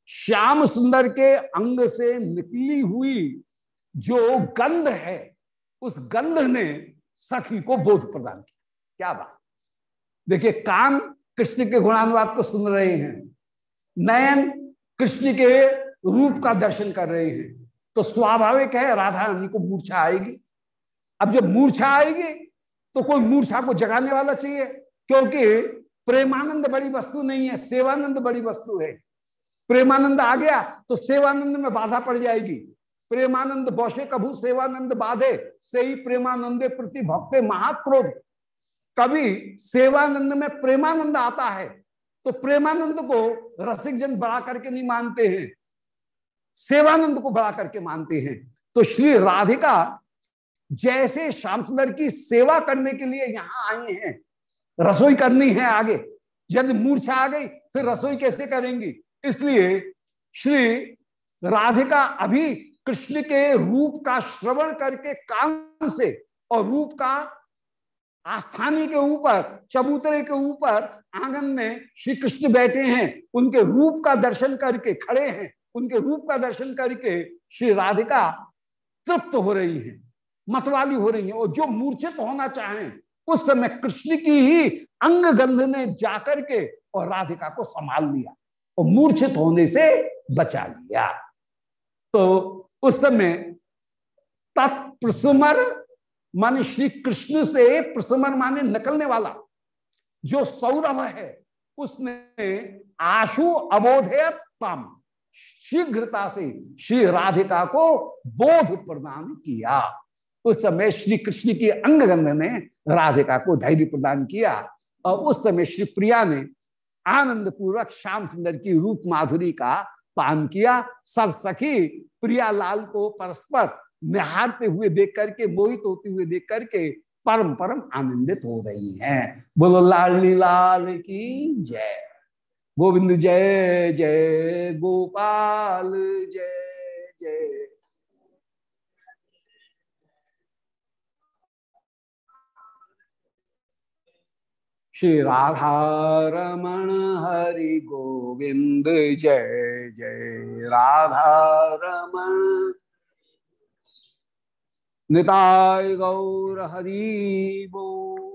श्याम सुंदर के अंग से निकली हुई जो गंध है उस गंध ने सखी को बोध प्रदान किया। क्या बात? देखिए कान कृष्ण के गुणानुवाद को सुन रहे हैं, नयन कृष्ण के रूप का दर्शन कर रहे हैं तो स्वाभाविक है, राधा रानी को मूर्छा आएगी। अब जब मूर्छा आएगी तो कोई मूर्छा को जगाने वाला चाहिए, क्योंकि प्रेमानंद बड़ी वस्तु नहीं है, सेवानंद बड़ी वस्तु है। प्रेमानंद आ गया तो सेवानंद में बाधा पड़ जाएगी। प्रेमानंद बौशे कभू, सेवानंद बाधे से ही प्रेमानंदे प्रति भक्ते महाक्रोध। कभी सेवानंद में प्रेमानंद आता है तो प्रेमानंद को रसिक जन बढ़ा करके नहीं मानते हैं। सेवानंद को बढ़ा करके मानते हैं। तो श्री राधिका जैसे श्याम सुंदर की सेवा करने के लिए यहाँ आई हैं। रसोई करनी है आगे। यदि मूर्छा आ गई, फिर रसोई कैसे करेंगी? इसलिए श्री राधिका अभी कृष्ण के रूप का श्रवण करके कान से और रूप का आस्थानी के ऊपर, चबूतरे के ऊपर आँगन में श्री कृष्ण बैठे हैं, उनके रूप का दर्शन करके खड़े हैं, उनके रूप का दर्शन करके श्री राधिका तृप्त हो रही है, मतवाली हो रही है। और जो मूर्छित होना चाहें, उस समय कृष्ण की ही अंग गंध ने जाकर के और राधिका को संभाल लिया और मूर्छित होने से बचा लिया। तो उस समय तत्प्रसमर माने श्री कृष्ण से प्रसमर माने निकलने वाला, जो सौरभ है, उसने आशु अबोधयतम शीघ्रता से श्री राधिका को बोध प्रदान किया। उस समय श्री कृष्ण की अंगगंध ने राधिका को धैर्य प्रदान किया और उस समय श्री प्रिया ने आनंद पूर्वक श्याम सुंदर की रूप माधुरी का पान किया सब सखी प्रिया लाल को परस्पर निहारते हुए देख करके मोहित होते हुए देख करके परम परम आनंदित हो रही हैं। बोलो लालनी लाल की जय। गोविंद जय जय गोपाल, जय जय। श्री राधारमण हरि गोविंद जय जय राधारमण। निताय गौर हरि बो